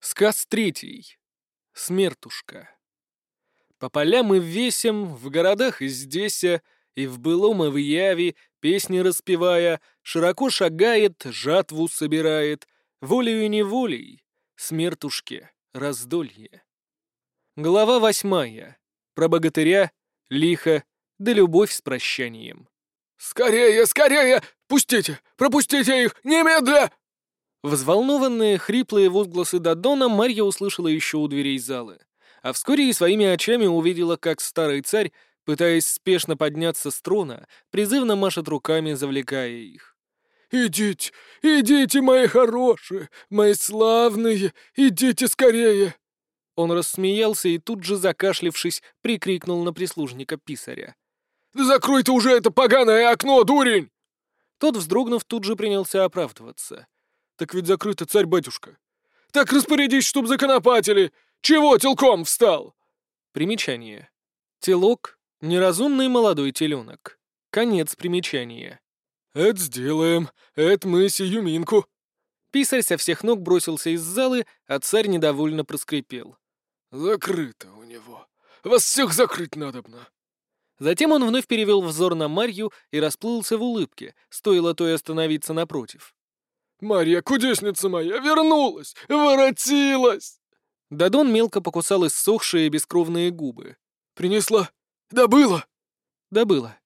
Сказ третий. Смертушка. По полям и весям, в городах и здесь, и в былом и в яви, песни распевая, широко шагает, жатву собирает, волею и неволей, смертушке раздолье. Глава восьмая. Про богатыря, лихо, да любовь с прощанием. «Скорее, скорее! Пустите! Пропустите их! Немедля!» Взволнованные, хриплые возгласы Дадона Марья услышала еще у дверей залы, а вскоре и своими очами увидела, как старый царь, пытаясь спешно подняться с трона, призывно машет руками, завлекая их. «Идите, идите, мои хорошие, мои славные, идите скорее!» Он рассмеялся и тут же, закашлившись, прикрикнул на прислужника писаря. «Да закрой ты уже это поганое окно, дурень!» Тот, вздрогнув, тут же принялся оправдываться. Так ведь закрыто, царь-батюшка. Так распорядись, чтоб законопатили. Чего телком встал? Примечание. Телок — неразумный молодой теленок. Конец примечания. Это сделаем. Это мы сию минку. Писарь со всех ног бросился из залы, а царь недовольно проскрипел. Закрыто у него. Вас всех закрыть надобно. Затем он вновь перевел взор на Марью и расплылся в улыбке, стоило той остановиться напротив. «Марья, кудесница моя, вернулась! Воротилась!» Дадон мелко покусал иссохшие бескровные губы. «Принесла? Добыла?» «Добыла».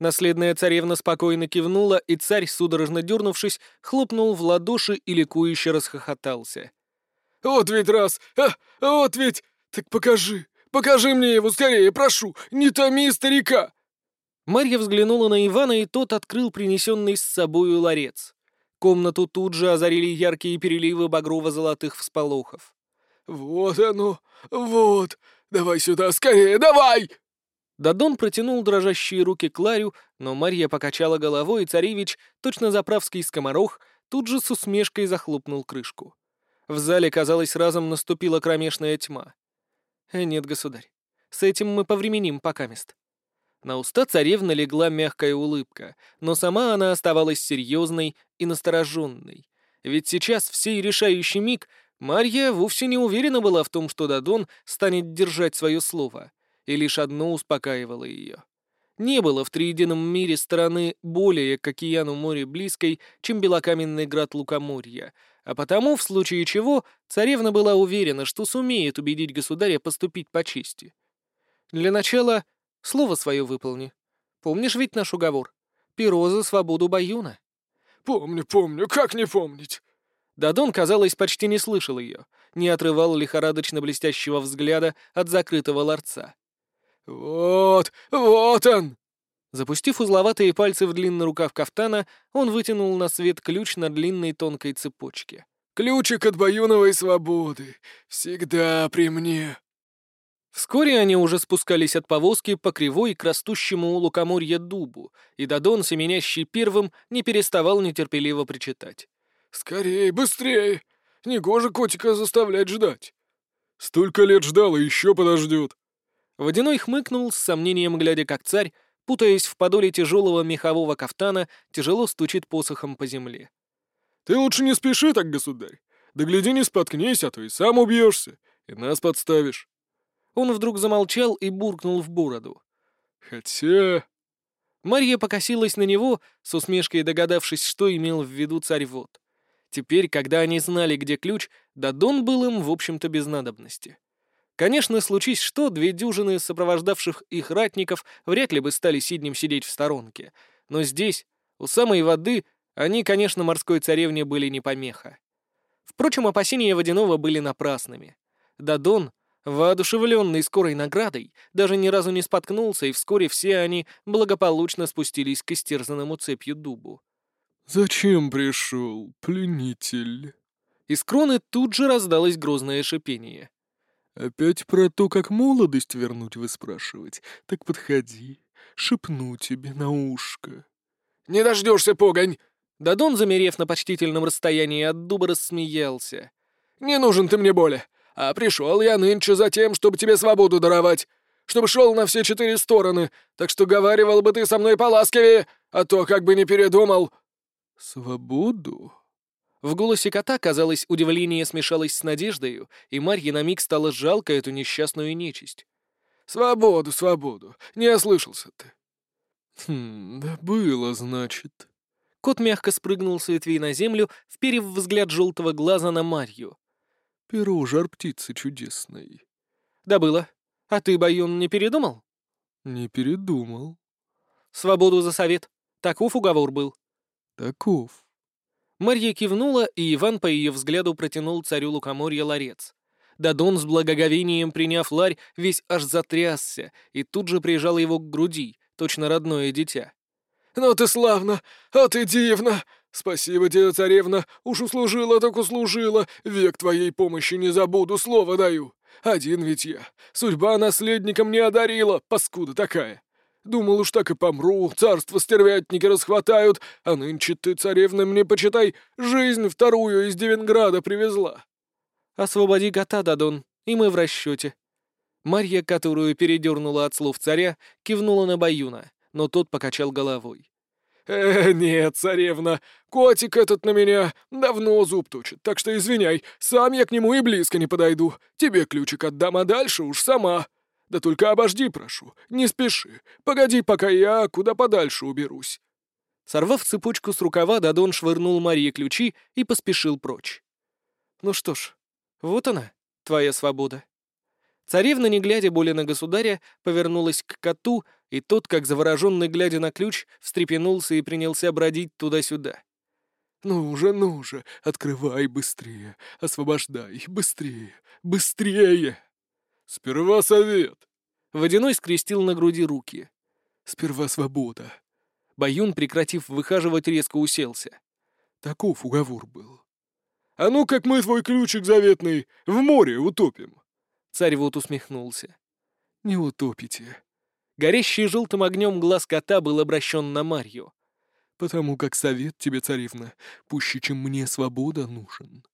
Наследная царевна спокойно кивнула, и царь, судорожно дернувшись, хлопнул в ладоши и ликующе расхохотался. «Вот ведь раз! А, вот ведь! Так покажи! Покажи мне его скорее, прошу! Не томи старика!» Марья взглянула на Ивана, и тот открыл принесенный с собою ларец. Комнату тут же озарили яркие переливы багрово-золотых всполохов. «Вот оно! Вот! Давай сюда, скорее, давай!» Дадон протянул дрожащие руки Кларю, но Марья покачала головой, и царевич, точно заправский скоморох, тут же с усмешкой захлопнул крышку. В зале, казалось, разом наступила кромешная тьма. «Э, «Нет, государь, с этим мы повременим покамест. На уста царевны легла мягкая улыбка, но сама она оставалась серьезной и настороженной. Ведь сейчас, в сей решающий миг, Марья вовсе не уверена была в том, что Дадон станет держать свое слово, и лишь одно успокаивало ее. Не было в триедином мире стороны более к океану моря близкой, чем белокаменный град Лукоморья, а потому, в случае чего, царевна была уверена, что сумеет убедить государя поступить по чести. Для начала Слово свое выполни. Помнишь ведь наш уговор? Перо за свободу Баюна». «Помню, помню, как не помнить?» Дадон, казалось, почти не слышал ее, не отрывал лихорадочно блестящего взгляда от закрытого ларца. «Вот, вот он!» Запустив узловатые пальцы в длинный рукав кафтана, он вытянул на свет ключ на длинной тонкой цепочке. «Ключик от баюновой свободы! Всегда при мне!» Вскоре они уже спускались от повозки по кривой к растущему у лукоморья дубу, и Дадон, семенящий первым, не переставал нетерпеливо причитать. «Скорей, быстрее! Негоже котика заставлять ждать! Столько лет ждал и еще подождет!» Водяной хмыкнул, с сомнением глядя, как царь, путаясь в подоле тяжелого мехового кафтана, тяжело стучит посохом по земле. «Ты лучше не спеши так, государь! Да гляди, не споткнись, а то и сам убьешься, и нас подставишь!» Он вдруг замолчал и буркнул в бороду. «Хотя...» Марья покосилась на него, с усмешкой догадавшись, что имел в виду царь Вод. Теперь, когда они знали, где ключ, Дадон был им, в общем-то, без надобности. Конечно, случись что, две дюжины сопровождавших их ратников вряд ли бы стали сиднем сидеть в сторонке. Но здесь, у самой воды, они, конечно, морской царевне были не помеха. Впрочем, опасения Водяного были напрасными. Дадон — Воодушевленный скорой наградой, даже ни разу не споткнулся, и вскоре все они благополучно спустились к истерзанному цепью дубу. «Зачем пришел, пленитель?» Из кроны тут же раздалось грозное шипение. «Опять про то, как молодость вернуть вы спрашивать? Так подходи, шепну тебе на ушко». «Не дождешься, погонь!» Дадон, замерев на почтительном расстоянии от дуба, рассмеялся. «Не нужен ты мне более. А пришел я нынче за тем, чтобы тебе свободу даровать, чтобы шел на все четыре стороны, так что говаривал бы ты со мной поласкивее, а то как бы не передумал». «Свободу?» В голосе кота, казалось, удивление смешалось с надеждой, и Марье на миг стало жалко эту несчастную нечисть. «Свободу, свободу! Не ослышался ты!» «Хм, да было, значит...» Кот мягко спрыгнул с ветвей на землю, вперев взгляд желтого глаза на Марью. «Перо жар птицы чудесной». «Да было. А ты, Баюн, не передумал?» «Не передумал». «Свободу за совет. Таков уговор был». «Таков». Марья кивнула, и Иван по ее взгляду протянул царю лукоморья ларец. Дадон с благоговением приняв ларь, весь аж затрясся и тут же прижал его к груди, точно родное дитя. «Ну ты славно! А ты дивно! Спасибо тебе, царевна! Уж услужила, так услужила! Век твоей помощи не забуду, слово даю! Один ведь я! Судьба наследником не одарила, паскуда такая! Думал уж так и помру, царство стервятники расхватают, а нынче ты, царевна, мне, почитай, жизнь вторую из Девинграда привезла!» «Освободи кота, Дадон, и мы в расчете». Марья, которую передернула от слов царя, кивнула на Баюна но тот покачал головой. «Э, нет, царевна, котик этот на меня давно зуб точит, так что извиняй, сам я к нему и близко не подойду. Тебе ключик отдам, а дальше уж сама. Да только обожди, прошу, не спеши, погоди, пока я куда подальше уберусь». Сорвав цепочку с рукава, Дадон швырнул Марье ключи и поспешил прочь. «Ну что ж, вот она, твоя свобода». Царевна, не глядя более на государя, повернулась к коту, и тот, как завороженный, глядя на ключ, встрепенулся и принялся бродить туда-сюда. «Ну же, ну же, открывай быстрее, освобождай, быстрее, быстрее!» «Сперва совет!» Водяной скрестил на груди руки. «Сперва свобода!» Баюн, прекратив выхаживать, резко уселся. Таков уговор был. «А ну, как мы твой ключик заветный в море утопим!» Царь вот усмехнулся. «Не утопите. Горящий желтым огнем глаз кота был обращен на Марью. «Потому как совет тебе, царевна, пуще, чем мне свобода нужен».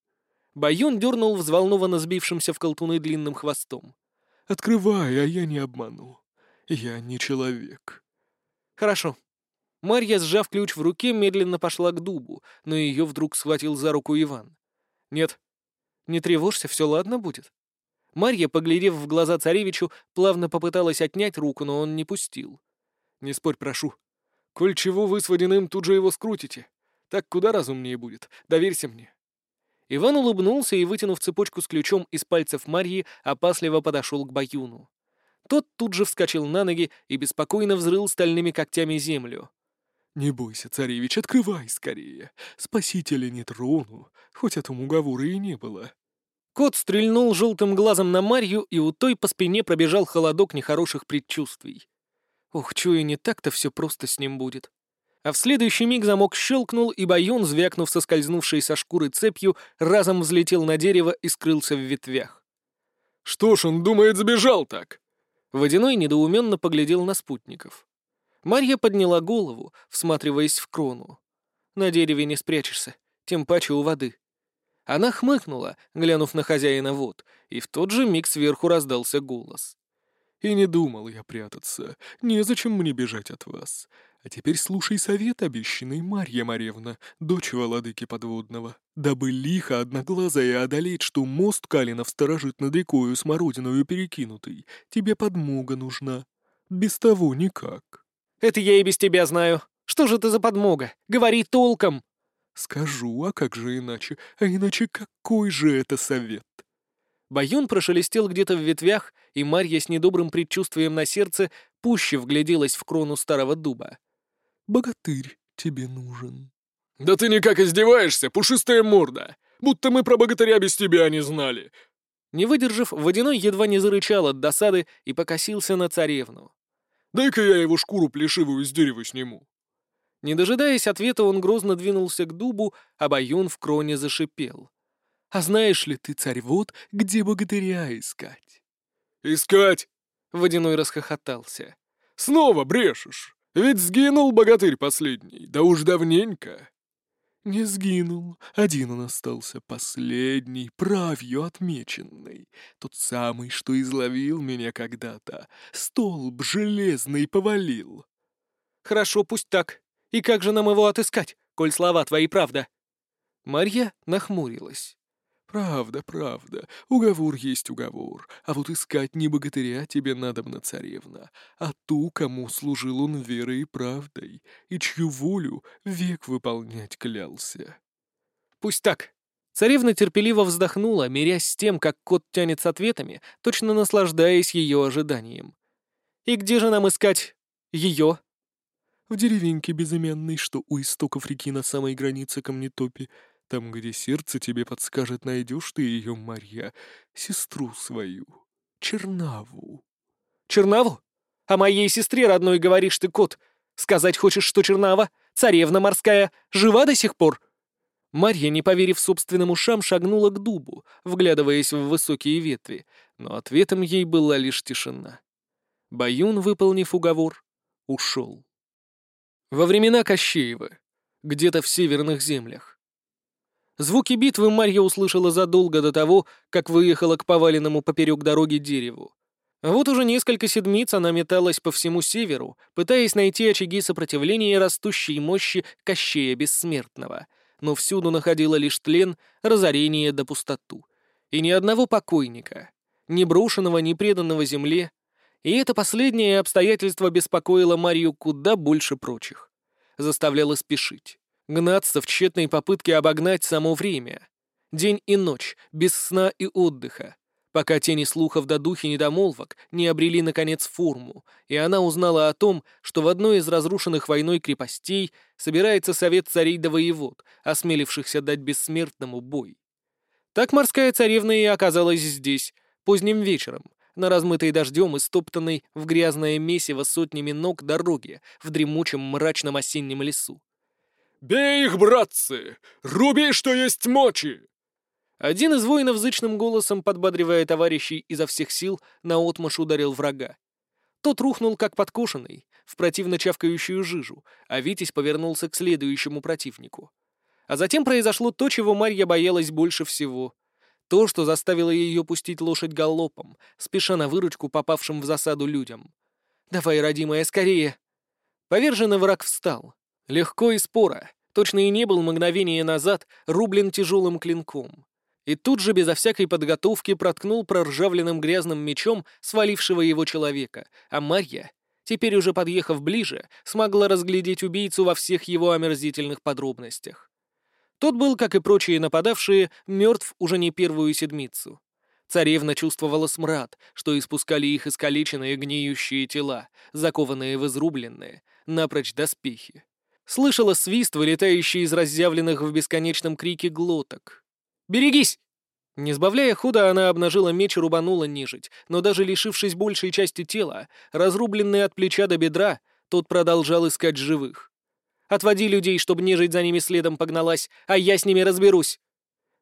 Баюн дернул взволнованно сбившимся в колтуны длинным хвостом. «Открывай, а я не обману. Я не человек». «Хорошо». Марья, сжав ключ в руке, медленно пошла к дубу, но ее вдруг схватил за руку Иван. «Нет, не тревожься, все ладно будет». Марья, поглядев в глаза царевичу, плавно попыталась отнять руку, но он не пустил. «Не спорь, прошу. Коль чего вы с водяным тут же его скрутите. Так куда разумнее будет. Доверься мне». Иван улыбнулся и, вытянув цепочку с ключом из пальцев Марьи, опасливо подошел к Баюну. Тот тут же вскочил на ноги и беспокойно взрыл стальными когтями землю. «Не бойся, царевич, открывай скорее. Спасителя не трону, хоть этому уговора и не было». Кот стрельнул желтым глазом на Марью, и у той по спине пробежал холодок нехороших предчувствий. Ух, чую, не так-то все просто с ним будет. А в следующий миг замок щелкнул, и Баюн, звякнув соскользнувшей со шкуры цепью, разом взлетел на дерево и скрылся в ветвях. «Что ж он думает, сбежал так?» Водяной недоуменно поглядел на спутников. Марья подняла голову, всматриваясь в крону. «На дереве не спрячешься, тем паче у воды». Она хмыкнула, глянув на хозяина вод, и в тот же миг сверху раздался голос. «И не думал я прятаться. Незачем мне бежать от вас. А теперь слушай совет обещанный, Марья Маревна, дочь владыки подводного. Дабы лихо одноглазая одолеть, что мост Калинов сторожит над рекою смородиною перекинутый, тебе подмога нужна. Без того никак». «Это я и без тебя знаю. Что же ты за подмога? Говори толком!» «Скажу, а как же иначе? А иначе какой же это совет?» Баюн прошелестел где-то в ветвях, и Марья с недобрым предчувствием на сердце пуще вгляделась в крону старого дуба. «Богатырь тебе нужен». «Да ты никак издеваешься, пушистая морда! Будто мы про богатыря без тебя не знали!» Не выдержав, Водяной едва не зарычал от досады и покосился на царевну. «Дай-ка я его шкуру плешивую с дерева сниму». Не дожидаясь ответа, он грозно двинулся к дубу, а Баюн в кроне зашипел. «А знаешь ли ты, царь вот, где богатыря искать?» «Искать?» — Водяной расхохотался. «Снова брешешь! Ведь сгинул богатырь последний, да уж давненько!» «Не сгинул. Один он остался, последний, правью отмеченный. Тот самый, что изловил меня когда-то. Столб железный повалил». «Хорошо, пусть так. И как же нам его отыскать, коль слова твои правда?» Марья нахмурилась. «Правда, правда, уговор есть уговор, а вот искать не богатыря тебе надобно, царевна, а ту, кому служил он верой и правдой, и чью волю век выполнять клялся». «Пусть так». Царевна терпеливо вздохнула, мирясь с тем, как кот тянет с ответами, точно наслаждаясь ее ожиданием. «И где же нам искать ее?» «В деревеньке безымянной, что у истоков реки на самой границе Камнетопи, там, где сердце тебе подскажет, найдешь ты ее, Марья, сестру свою, Чернаву». «Чернаву? О моей сестре родной говоришь ты, кот. Сказать хочешь, что Чернава, царевна морская, жива до сих пор?» Марья, не поверив собственным ушам, шагнула к дубу, вглядываясь в высокие ветви, но ответом ей была лишь тишина. Баюн, выполнив уговор, ушел. Во времена Кощеева, где-то в северных землях. Звуки битвы Марья услышала задолго до того, как выехала к поваленному поперек дороги дереву. Вот уже несколько седмиц она металась по всему северу, пытаясь найти очаги сопротивления растущей мощи Кощея Бессмертного, но всюду находила лишь тлен, разорение да пустоту. И ни одного покойника, ни брошенного, ни преданного земле. И это последнее обстоятельство беспокоило Марию куда больше прочих. Заставляло спешить гнаться в тщетной попытке обогнать само время. День и ночь, без сна и отдыха, пока тени слухов до духи недомолвок не обрели, наконец, форму, и она узнала о том, что в одной из разрушенных войной крепостей собирается совет царей да воевод, осмелившихся дать бессмертному бой. Так морская царевна и оказалась здесь, поздним вечером, на размытой дождем и стоптанной в грязное месиво сотнями ног дороге в дремучем мрачном осеннем лесу. «Бей их, братцы! Руби, что есть мочи!» Один из воинов зычным голосом, подбадривая товарищей изо всех сил, наотмашь ударил врага. Тот рухнул, как подкошенный, в противно чавкающую жижу, а Витязь повернулся к следующему противнику. А затем произошло то, чего Марья боялась больше всего. То, что заставило ее пустить лошадь галопом, спеша на выручку попавшим в засаду людям. «Давай, родимая, скорее!» Поверженный враг встал. Легко и споро, точно и не был мгновение назад рублен тяжелым клинком. И тут же, безо всякой подготовки, проткнул проржавленным грязным мечом свалившего его человека, а Марья, теперь уже подъехав ближе, смогла разглядеть убийцу во всех его омерзительных подробностях. Тот был, как и прочие нападавшие, мертв уже не первую седмицу. Царевна чувствовала смрад, что испускали их искалеченные гниющие тела, закованные в изрубленные, напрочь доспехи. Слышала свист, вылетающий из разъявленных в бесконечном крике глоток. «Берегись!» Не сбавляя хода, она обнажила меч и рубанула нежить, но даже лишившись большей части тела, разрубленный от плеча до бедра, тот продолжал искать живых. «Отводи людей, чтобы нежить за ними следом погналась, а я с ними разберусь!»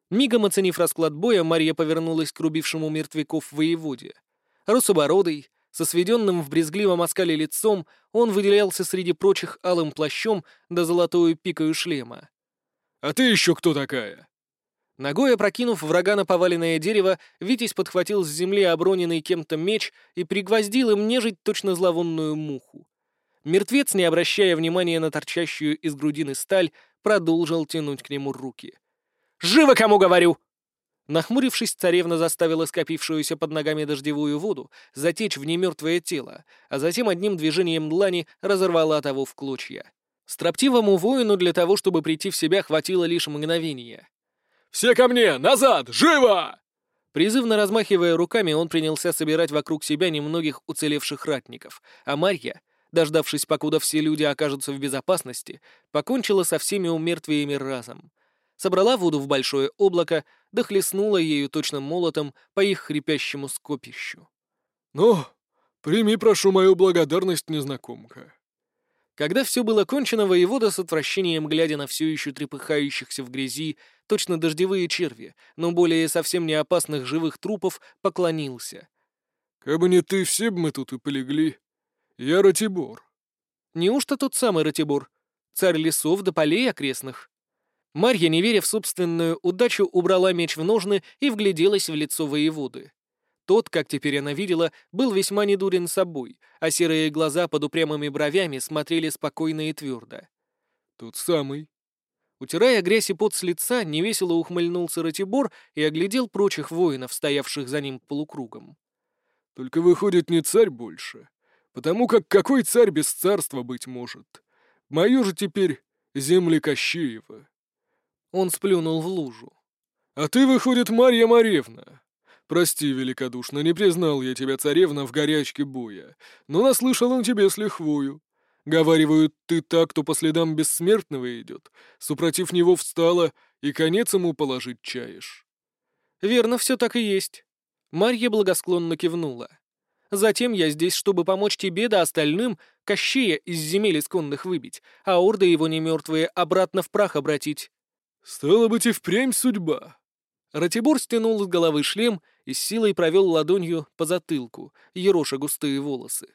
Мигом оценив расклад боя, Марья повернулась к рубившему мертвяков воеводе. Русобородый, со сведенным в брезгливом оскале лицом он выделялся среди прочих алым плащом да золотую пикою шлема. «А ты еще кто такая?» Ногой опрокинув врага на поваленное дерево, Витязь подхватил с земли оброненный кем-то меч и пригвоздил им нежить точно зловонную муху. Мертвец, не обращая внимания на торчащую из грудины сталь, продолжил тянуть к нему руки. «Живо, кому говорю!» Нахмурившись, царевна заставила скопившуюся под ногами дождевую воду затечь в немертвое тело, а затем одним движением длани разорвала того в клочья. Строптивому воину для того, чтобы прийти в себя, хватило лишь мгновения. «Все ко мне! Назад! Живо!» Призывно размахивая руками, он принялся собирать вокруг себя немногих уцелевших ратников, а Марья, дождавшись, покуда все люди окажутся в безопасности, покончила со всеми умертвиями разом собрала воду в большое облако, да хлестнула ею точным молотом по их хрипящему скопищу. «Ну, прими, прошу, мою благодарность, незнакомка». Когда все было кончено, воевода с отвращением, глядя на все еще трепыхающихся в грязи, точно дождевые черви, но более совсем не опасных живых трупов, поклонился. «Кабы не ты, все бы мы тут и полегли. Я Ратибор». «Неужто тот самый Ратибор? Царь лесов до полей окрестных?» Марья, не веря в собственную удачу, убрала меч в ножны и вгляделась в лицо воеводы. Тот, как теперь она видела, был весьма недурен собой, а серые глаза под упрямыми бровями смотрели спокойно и твердо. «Тот самый». Утирая грязь и пот с лица, невесело ухмыльнулся Ратибор и оглядел прочих воинов, стоявших за ним полукругом. «Только выходит не царь больше, потому как какой царь без царства быть может? Мою же теперь земли Кощеева». Он сплюнул в лужу. «А ты, выходит, Марья Маревна. Прости великодушно, не признал я тебя царевна в горячке боя, но наслышал он тебе с лихвою. Говаривают, ты так, кто по следам бессмертного идет, супротив него встала и конец ему положить чаешь». «Верно, все так и есть». Марья благосклонно кивнула. «Затем я здесь, чтобы помочь тебе да остальным Кощея из земель исконных выбить, а орды его немертвые обратно в прах обратить». «Стало быть, и впрямь судьба». Ратибор стянул с головы шлем и с силой провел ладонью по затылку, ероша густые волосы.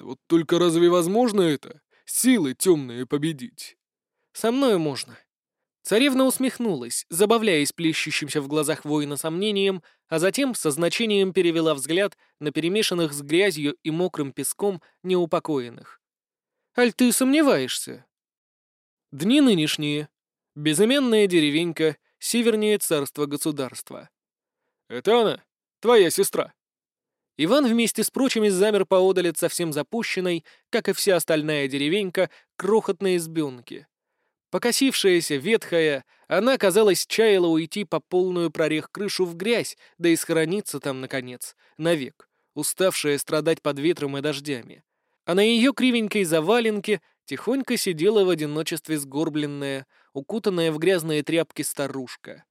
Вот только разве возможно это? Силы темные победить? Со мной можно. Царевна усмехнулась, забавляясь плещущимся в глазах воина сомнением, а затем со значением перевела взгляд на перемешанных с грязью и мокрым песком неупокоенных. «Аль ты сомневаешься?» Дни нынешние. Безыменная деревенька, севернее царства государства. «Это она, твоя сестра», Иван вместе с прочими замер поодаль от совсем запущенной, как и вся остальная деревенька, крохотной избенки. Покосившаяся, ветхая, она, казалось, чаяла уйти по полную прорех крышу в грязь, да и схорониться там, наконец, навек, уставшая страдать под ветром и дождями. А на ее кривенькой заваленке тихонько сидела в одиночестве сгорбленная, укутанная в грязные тряпки старушка.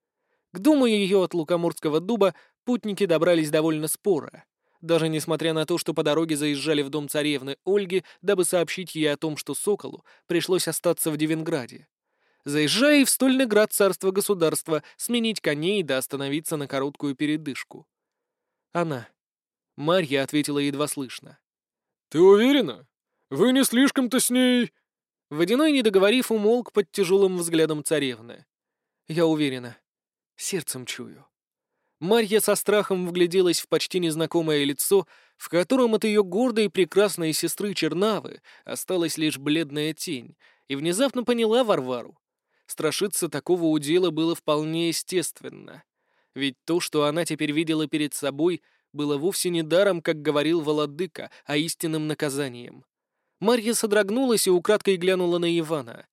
К дому ее от Лукоморского дуба путники добрались довольно споро даже несмотря на то, что по дороге заезжали в дом царевны Ольги, дабы сообщить ей о том, что Соколу пришлось остаться в Девинграде. Заезжая в стольный град царства государства, сменить коней да остановиться на короткую передышку. Она. Марья ответила едва слышно. «Ты уверена? Вы не слишком-то с ней...» Водяной, не договорив, умолк под тяжелым взглядом царевны. «Я уверена. Сердцем чую». Марья со страхом вгляделась в почти незнакомое лицо, в котором от ее гордой и прекрасной сестры Чернавы осталась лишь бледная тень, и внезапно поняла Варвару. Страшиться такого удела было вполне естественно. Ведь то, что она теперь видела перед собой, было вовсе не даром, как говорил Володыка, а истинным наказанием. Марья содрогнулась и украдкой глянула на Ивана.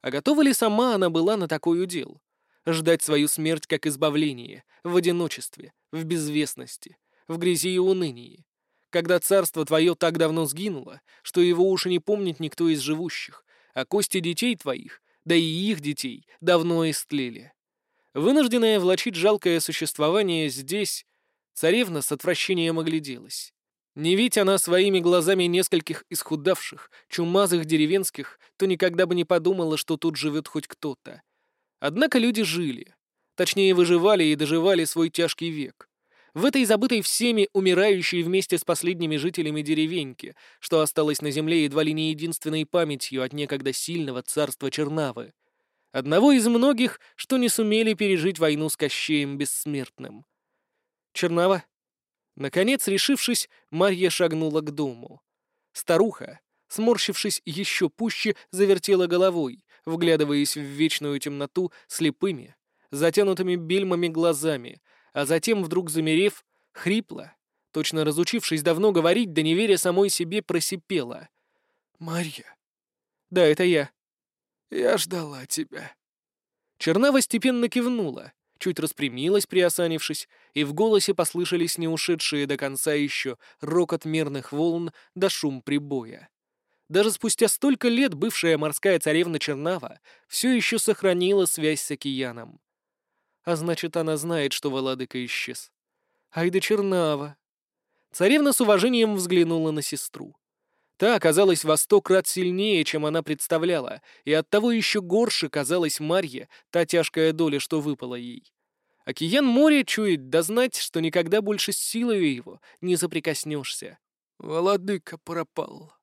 А готова ли сама она была на такой удел? Ждать свою смерть как избавление, в одиночестве, в безвестности, в грязи и унынии. Когда царство твое так давно сгинуло, что его уж не помнит никто из живущих, а кости детей твоих, да и их детей, давно истлели. Вынужденная влачить жалкое существование здесь, царевна с отвращением огляделась. Не видь она своими глазами нескольких исхудавших, чумазых деревенских, то никогда бы не подумала, что тут живет хоть кто-то. Однако люди жили. Точнее, выживали и доживали свой тяжкий век. В этой забытой всеми умирающей вместе с последними жителями деревеньки, что осталось на земле едва ли не единственной памятью от некогда сильного царства Чернавы. Одного из многих, что не сумели пережить войну с Кощеем Бессмертным. Чернава. Наконец, решившись, Марья шагнула к дому. Старуха, сморщившись еще пуще, завертела головой, вглядываясь в вечную темноту слепыми, затянутыми бельмами глазами, а затем, вдруг замерев, хрипло, точно разучившись давно говорить, да не веря самой себе, просипела. «Марья». «Да, это я». «Я ждала тебя». Чернава степенно кивнула, чуть распрямилась, приосанившись, и в голосе послышались не до конца еще рокот мерных волн да шум прибоя. Даже спустя столько лет бывшая морская царевна Чернава все еще сохранила связь с океаном. А значит, она знает, что Володыка исчез. Ай да Чернава! Царевна с уважением взглянула на сестру. Та оказалась во сто крат сильнее, чем она представляла, и оттого еще горше казалась Марье та тяжкая доля, что выпала ей. Океан море чует, да знать, что никогда больше с силой его не соприкоснешься. Володыка пропал.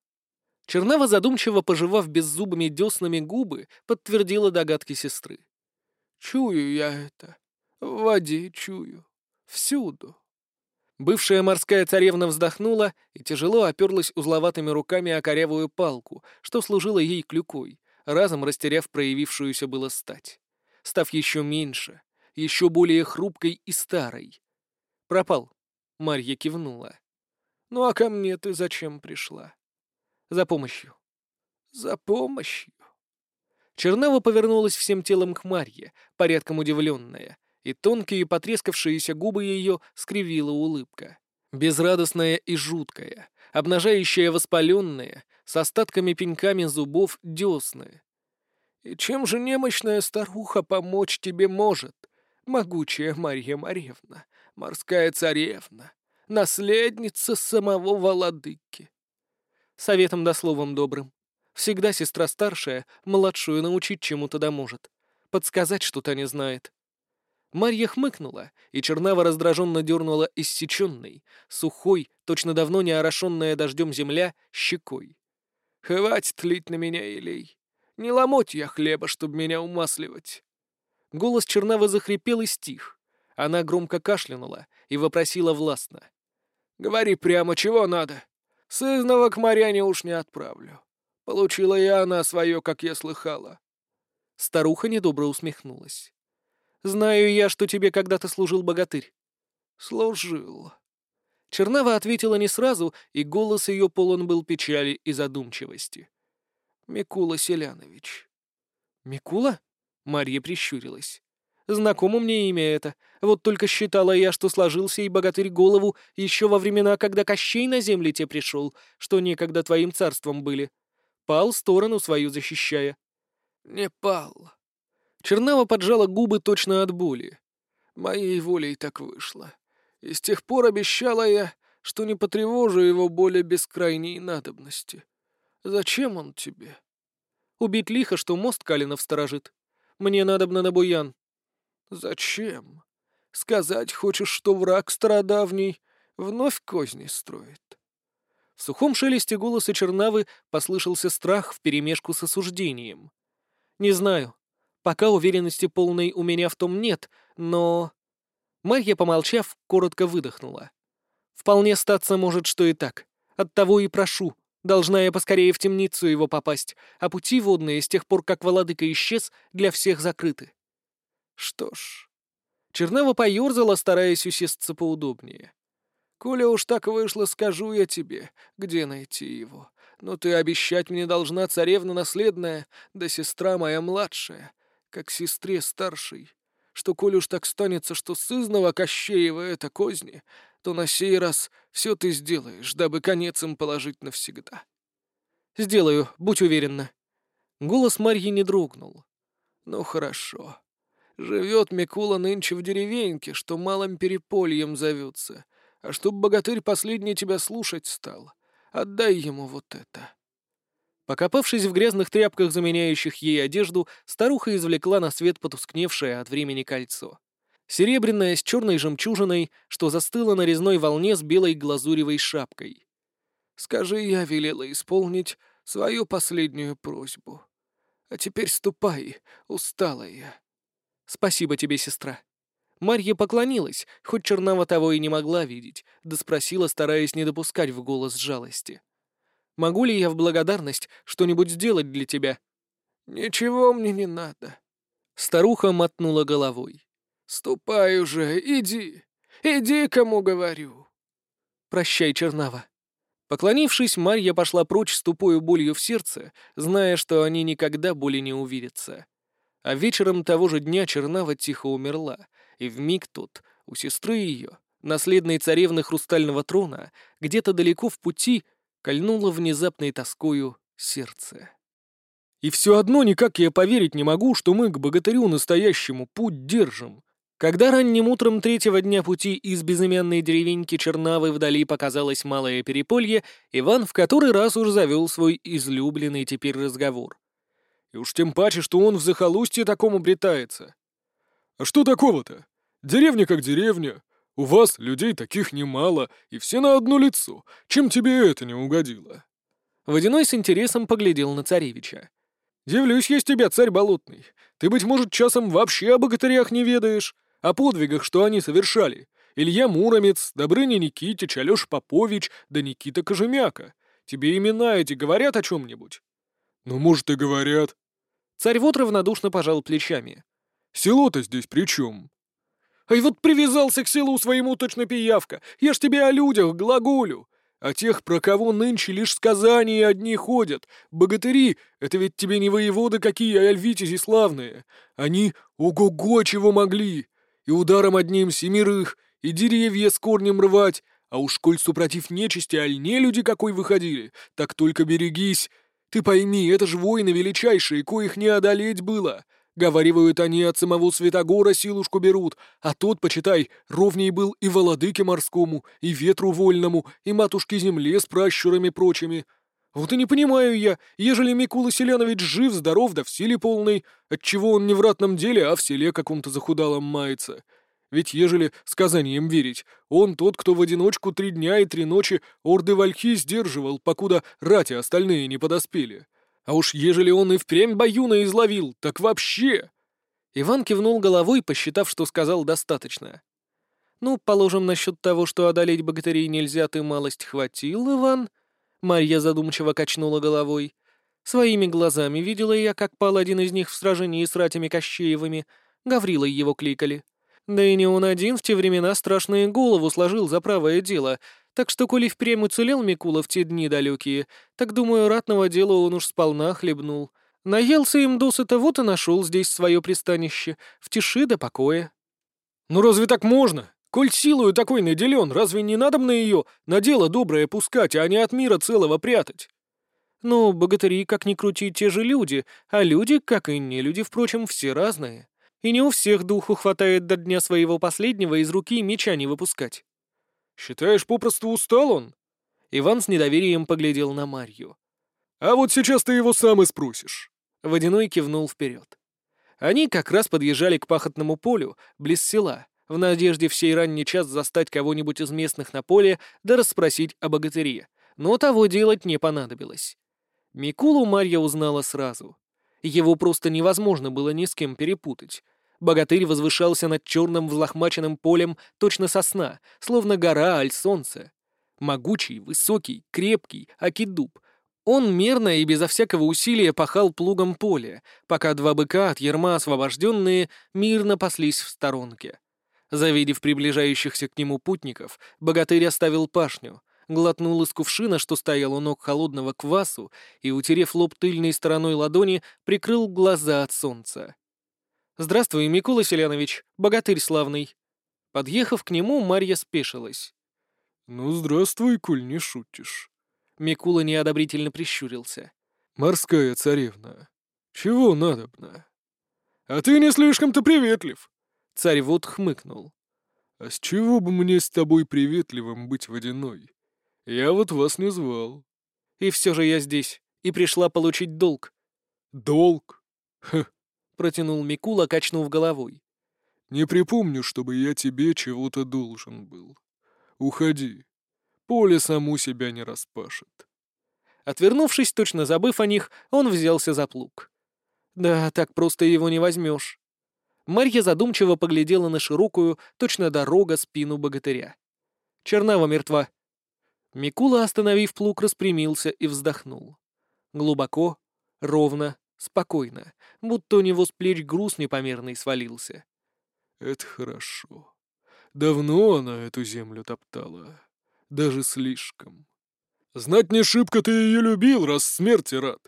Чернава, задумчиво пожевав беззубыми деснами губы, подтвердила догадки сестры. «Чую я это. В воде чую. Всюду». Бывшая морская царевна вздохнула и тяжело оперлась узловатыми руками о корявую палку, что служила ей клюкой, разом растеряв проявившуюся было стать, став еще меньше, еще более хрупкой и старой. «Пропал», — Марья кивнула. «Ну а ко мне ты зачем пришла?» «За помощью». «За помощью?» Чернава повернулась всем телом к Марье, порядком удивленная, и тонкие потрескавшиеся губы ее скривила улыбка. Безрадостная и жуткая, обнажающая воспаленные, с остатками-пеньками зубов десны. «И чем же немощная старуха помочь тебе может, могучая Марья Марьевна, морская царевна, наследница самого Володыки?» Советом да словом добрым. Всегда сестра старшая, младшую научить чему-то да может. Подсказать что-то не знает. Марья хмыкнула, и Чернава раздраженно дернула иссеченной, сухой, точно давно не орошенная дождем земля, щекой. «Хватит лить на меня, Илей. Не ломоть я хлеба, чтобы меня умасливать». Голос Чернавы захрипел и стих. Она громко кашлянула и вопросила властно. «Говори прямо, чего надо. Сызного к моряне уж не отправлю. Получила и она свое, как я слыхала. Старуха недобро усмехнулась. «Знаю я, что тебе когда-то служил богатырь». «Служил». Чернава ответила не сразу, и голос ее полон был печали и задумчивости. «Микула Селянович». «Микула?» — Марья прищурилась. «Знакомо мне имя это. Вот только считала я, что сложился и богатырь голову еще во времена, когда Кощей на земле те пришел, что некогда твоим царством были. Пал сторону свою защищая. Не пал. Чернава поджала губы точно от боли. Моей волей так вышло. И с тех пор обещала я, что не потревожу его более бескрайней надобности. Зачем он тебе? Убить лихо, что мост Калинов сторожит. Мне надобно на буян. Зачем? Сказать хочешь, что враг стародавний вновь козни строит? В сухом шелесте голоса Чернавы послышался страх вперемешку с осуждением. «Не знаю. Пока уверенности полной у меня в том нет, но...» Марья, помолчав, коротко выдохнула. «Вполне статься может, что и так. Оттого и прошу. Должна я поскорее в темницу его попасть, а пути водные с тех пор, как Володыка исчез, для всех закрыты». «Что ж...» Чернава поёрзала, стараясь усесться поудобнее. Коля уж так вышло, скажу я тебе, где найти его. Но ты обещать мне должна царевна наследная, да сестра моя младшая, как сестре старшей. Что, коль уж так станется, что сызного Кощеева это козни, то на сей раз все ты сделаешь, дабы конец им положить навсегда. Сделаю, будь уверена. Голос Марьи не дрогнул. Ну хорошо. Живет Микула нынче в деревеньке, что малым перепольем зовется, а чтоб богатырь последний тебя слушать стал, отдай ему вот это». Покопавшись в грязных тряпках, заменяющих ей одежду, старуха извлекла на свет потускневшее от времени кольцо. Серебряное с черной жемчужиной, что застыло на резной волне с белой глазуревой шапкой. «Скажи, я велела исполнить свою последнюю просьбу. А теперь ступай, устала я». «Спасибо тебе, сестра», Марья поклонилась, хоть Чернава того и не могла видеть, да спросила, стараясь не допускать в голос жалости. «Могу ли я в благодарность что-нибудь сделать для тебя?» «Ничего мне не надо». Старуха мотнула головой. «Ступай уже, иди, иди, кому говорю». «Прощай, Чернава». Поклонившись, Марья пошла прочь с тупою болью в сердце, зная, что они никогда более не увидятся. А вечером того же дня Чернава тихо умерла, и в миг тот у сестры ее, наследной царевны хрустального трона, где-то далеко в пути кольнуло внезапной тоскою сердце. И все одно никак я поверить не могу, что мы к богатырю настоящему путь держим. Когда ранним утром третьего дня пути из безымянной деревеньки Чернавы вдали показалось малое переполье, Иван в который раз уж завел свой излюбленный теперь разговор. И уж тем паче, что он в захолустье такому обретается. А что такого-то? Деревня как деревня. У вас людей таких немало, и все на одно лицо. Чем тебе это не угодило?» Водяной с интересом поглядел на царевича. «Дивлюсь я с тебя, царь болотный. Ты, быть может, часом вообще о богатырях не ведаешь, о подвигах, что они совершали. Илья Муромец, Добрыня Никитич, Алёша Попович, да Никита Кожемяка. Тебе имена эти говорят о чем-нибудь?» «Ну, может, и говорят. Царь вот равнодушно пожал плечами. «Село-то здесь при чем?» «Ай вот привязался к селу своему точно пиявка! Я ж тебе о людях глаголю! О тех, про кого нынче лишь сказания одни ходят. Богатыри — это ведь тебе не воеводы какие, а витязи славные. Они ого-го чего могли! И ударом одним семерых, и деревья с корнем рвать, а уж коль супротив нечисти, аль не люди какой выходили, так только берегись. Ты пойми, это ж воины величайшие, коих не одолеть было. Говаривают они от самого Святогора силушку берут, а тот, почитай, ровней был и владыке морскому, и ветру вольному, и матушке земле с пращурами прочими. Вот и не понимаю я, ежели Микула Селянович жив, здоров, да в силе полной, отчего он не в ратном деле, а в селе каком-то захудалом мается. Ведь ежели сказаниям верить, он тот, кто в одиночку три дня и три ночи орды вольхи сдерживал, покуда рати остальные не подоспели. А уж ежели он и впрямь баюна изловил, так вообще...» Иван кивнул головой, посчитав, что сказал достаточно. «Ну, положим, насчет того, что одолеть богатырей нельзя, ты малость хватил, Иван?» Марья задумчиво качнула головой. «Своими глазами видела я, как пал один из них в сражении с ратями Кощеевыми. Гаврилой его кликали. Да и не он один в те времена страшную голову сложил за правое дело, так что, коли впрямь уцелел Микула в те дни далекие, так, думаю, ратного дела он уж сполна хлебнул. Наелся им досыта, вот и нашел здесь свое пристанище, в тиши да покое. «Ну разве так можно? Коль силою такой наделен, разве не надо на ее на дело доброе пускать, а не от мира целого прятать?» «Ну, богатыри, как ни крути, те же люди, а люди, как и не люди, впрочем, все разные и не у всех духу хватает до дня своего последнего из руки меча не выпускать. «Считаешь, попросту устал он?» Иван с недоверием поглядел на Марью. «А вот сейчас ты его сам и спросишь». Водяной кивнул вперед. Они как раз подъезжали к пахотному полю, близ села, в надежде в сей ранний час застать кого-нибудь из местных на поле да расспросить о богатыре, но того делать не понадобилось. Микулу Марья узнала сразу. Его просто невозможно было ни с кем перепутать. Богатырь возвышался над черным взлохмаченным полем точно сосна, словно гора аль солнце. Могучий, высокий, крепкий, акидуб. Он мерно и безо всякого усилия пахал плугом поле, пока два быка от ерма освобожденные мирно паслись в сторонке. Завидев приближающихся к нему путников, богатырь оставил пашню, глотнул из кувшина, что стоял у ног холодного квасу, и, утерев лоб тыльной стороной ладони, прикрыл глаза от солнца. «Здравствуй, Микола Селянович, богатырь славный». Подъехав к нему, Марья спешилась. «Ну, здравствуй, коль не шутишь». Микула неодобрительно прищурился. «Морская царевна, чего надобно?» «А ты не слишком-то приветлив!» Царь вот хмыкнул. «А с чего бы мне с тобой приветливым быть водяной? Я вот вас не звал». «И все же я здесь, и пришла получить долг». «Долг? Ха, — протянул Микула, качнув головой. «Не припомню, чтобы я тебе чего-то должен был. Уходи. Поле саму себя не распашет». Отвернувшись, точно забыв о них, он взялся за плуг. «Да, так просто его не возьмешь». Марья задумчиво поглядела на широкую, точно дорога, спину богатыря. Чернава мертва. Микула, остановив плуг, распрямился и вздохнул. Глубоко, ровно, спокойно, будто у него с плеч груз непомерный свалился. «Это хорошо. Давно она эту землю топтала. Даже слишком. Знать не шибко ты ее любил, раз смерти рад».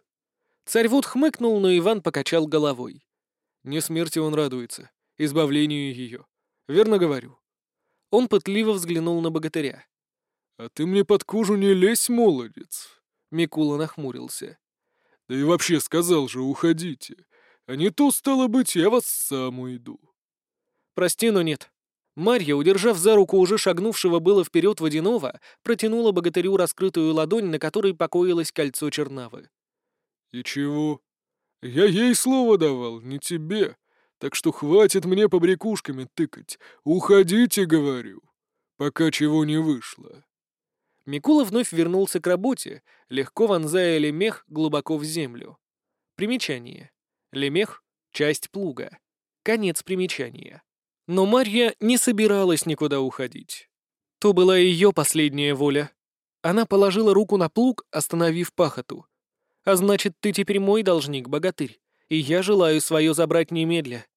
Царь-вуд хмыкнул, но Иван покачал головой. Не смерти он радуется, избавлению ее. Верно говорю. Он пытливо взглянул на богатыря. «А ты мне под кожу не лезь, молодец!» Микула нахмурился. Да и вообще сказал же, уходите. А не то, стало быть, я вас сам уйду. Прости, но нет. Марья, удержав за руку уже шагнувшего было вперед водяного, протянула богатырю раскрытую ладонь, на которой покоилось кольцо чернавы. «И чего? Я ей слово давал, не тебе. Так что хватит мне побрякушками тыкать. Уходите, говорю, пока чего не вышло». Микула вновь вернулся к работе, легко вонзая лемех глубоко в землю. Примечание. Лемех — часть плуга. Конец примечания. Но Марья не собиралась никуда уходить. То была ее последняя воля. Она положила руку на плуг, остановив пахоту. «А значит, ты теперь мой должник, богатырь, и я желаю свое забрать немедля».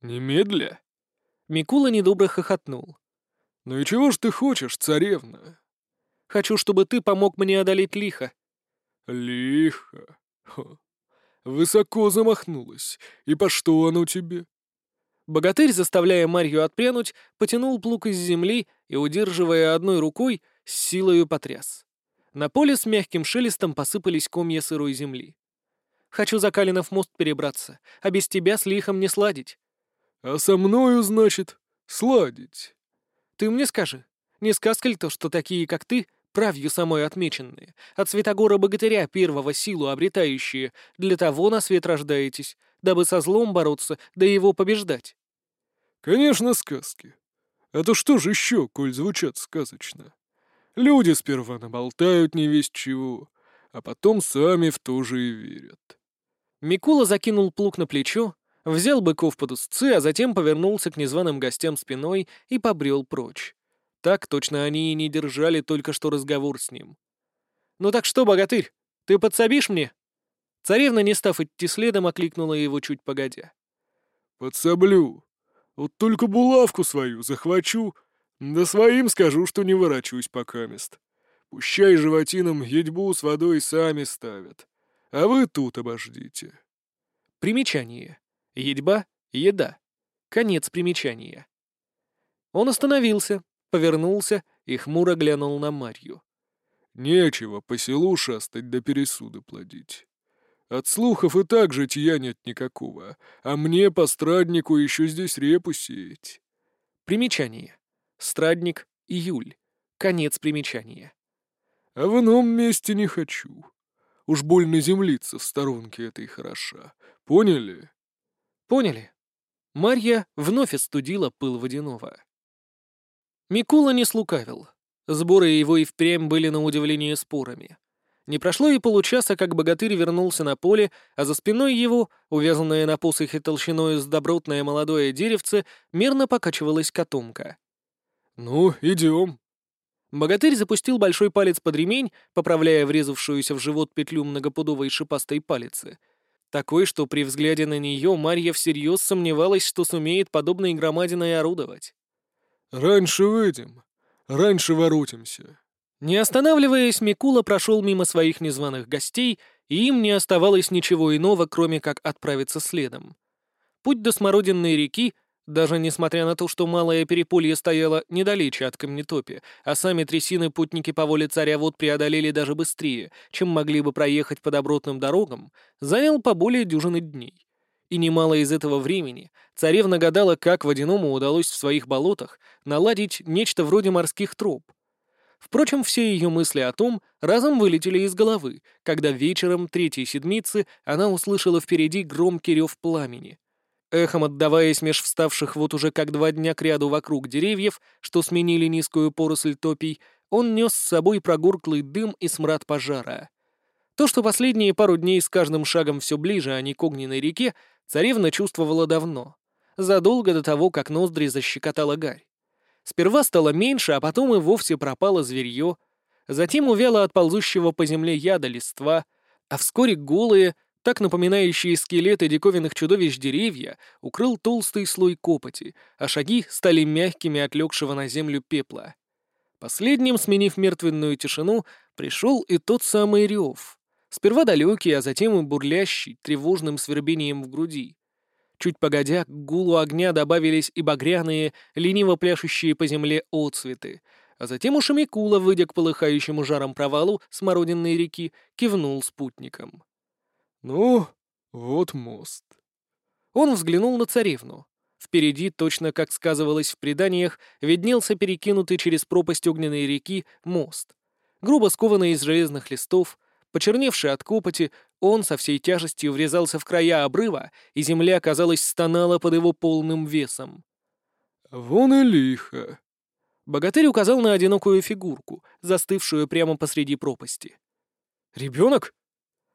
«Немедля?» Микула недобро хохотнул. «Ну и чего ж ты хочешь, царевна?» «Хочу, чтобы ты помог мне одолеть лихо». «Лихо? Хо. Высоко замахнулась. И по что оно тебе?» Богатырь, заставляя Марью отпрянуть, потянул плуг из земли и, удерживая одной рукой, с силою потряс. На поле с мягким шелестом посыпались комья сырой земли. «Хочу за Калинов мост перебраться, а без тебя с лихом не сладить». «А со мною, значит, сладить?» «Ты мне скажи, не сказка ли то, что такие, как ты, правью самой отмеченные, от Святогора-богатыря первого силу обретающие, для того на свет рождаетесь, дабы со злом бороться, да его побеждать?» «Конечно, сказки. А то что же еще, коль звучат сказочно? Люди сперва наболтают не весть чего, а потом сами в то же и верят». Микула закинул плуг на плечо, взял быков под узцы, а затем повернулся к незваным гостям спиной и побрел прочь. Так точно они и не держали только что разговор с ним. «Ну так что, богатырь, ты подсобишь мне?» Царевна, не став идти следом, окликнула его чуть погодя. «Подсоблю. Вот только булавку свою захвачу, да своим скажу, что не ворочусь пока мест. Пущай животинам едьбу с водой сами ставят, а вы тут обождите». Примечание. Едьба — еда. Конец примечания. Он остановился, повернулся и хмуро глянул на Марью. «Нечего по селу шастать да пересуды плодить. От слухов и так житья нет никакого, а мне, по страднику, еще здесь репу сеять». Примечание. Страдник, июль. Конец примечания. «А в ином месте не хочу. Уж больно землица в сторонке этой хороша. Поняли?» «Поняли». Марья вновь остудила пыл водяного. Микула не слукавил. Сборы его и впрямь были на удивление спорами. Не прошло и получаса, как богатырь вернулся на поле, а за спиной его, увязанное на посохе толщиной с добротное молодое деревце, мерно покачивалась котомка. «Ну, идем». Богатырь запустил большой палец под ремень, поправляя врезавшуюся в живот петлю многопудовой шипастой палицы. Такой, что при взгляде на нее Марья всерьез сомневалась, что сумеет подобной громадиной орудовать. «Раньше выйдем, раньше воротимся». Не останавливаясь, Микула прошел мимо своих незваных гостей, и им не оставалось ничего иного, кроме как отправиться следом. Путь до Смородинной реки, даже несмотря на то, что малое переполье стояло недалече от камнетопи, а сами трясины путники по воле царя вот преодолели даже быстрее, чем могли бы проехать по добротным дорогам, занял по более дюжины дней. И немало из этого времени царевна гадала, как водяному удалось в своих болотах наладить нечто вроде морских троп. Впрочем, все ее мысли о том разом вылетели из головы, когда вечером третьей седмицы она услышала впереди громкий рев пламени. Эхом отдаваясь меж вставших вот уже как два дня к ряду вокруг деревьев, что сменили низкую поросль топий, он нес с собой прогорклый дым и смрад пожара. То, что последние пару дней с каждым шагом все ближе, а не к огненной реке, Царевна чувствовала давно, задолго до того, как ноздри защекотала гарь. Сперва стало меньше, а потом и вовсе пропало зверье, затем увяло от ползущего по земле яда листва, а вскоре голые, так напоминающие скелеты диковинных чудовищ деревья, укрыл толстый слой копоти, а шаги стали мягкими от легшего на землю пепла. Последним, сменив мертвенную тишину, пришел и тот самый рев. Сперва далекий, а затем и бурлящий, тревожным свербением в груди. Чуть погодя, к гулу огня добавились и багряные, лениво пляшущие по земле отцветы, а затем уж и Микула, выйдя к полыхающему жаром провалу смородинной реки, кивнул спутником. «Ну, вот мост». Он взглянул на царевну. Впереди, точно как сказывалось в преданиях, виднелся перекинутый через пропасть огненной реки мост. Грубо скованный из железных листов, Почерневший от копоти, он со всей тяжестью врезался в края обрыва, и земля, казалось, стонала под его полным весом. «Вон и лихо!» Богатырь указал на одинокую фигурку, застывшую прямо посреди пропасти. «Ребенок?»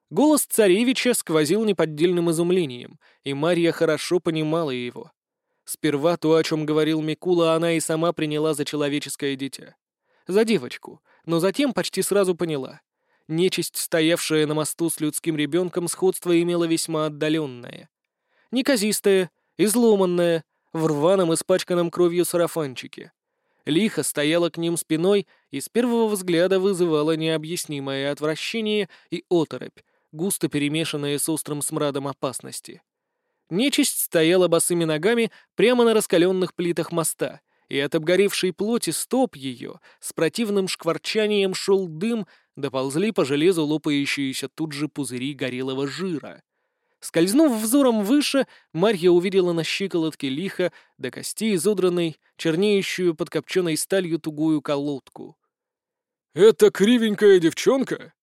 Голос царевича сквозил неподдельным изумлением, и Марья хорошо понимала его. Сперва то, о чем говорил Микула, она и сама приняла за человеческое дитя. За девочку, но затем почти сразу поняла. Нечисть, стоявшая на мосту с людским ребенком, сходство имела весьма отдаленное. Неказистая, изломанная, в рваном испачканном кровью сарафанчике. Лихо стояла к ним спиной и с первого взгляда вызывала необъяснимое отвращение и оторопь, густо перемешанные с острым смрадом опасности. Нечисть стояла босыми ногами прямо на раскаленных плитах моста, и от обгоревшей плоти стоп ее с противным шкварчанием шел дым, доползли по железу лопающиеся тут же пузыри горелого жира. Скользнув взором выше, Марья увидела на щиколотке лихо до кости изодранной, чернеющую под копченой сталью тугую колодку. «Это кривенькая девчонка?»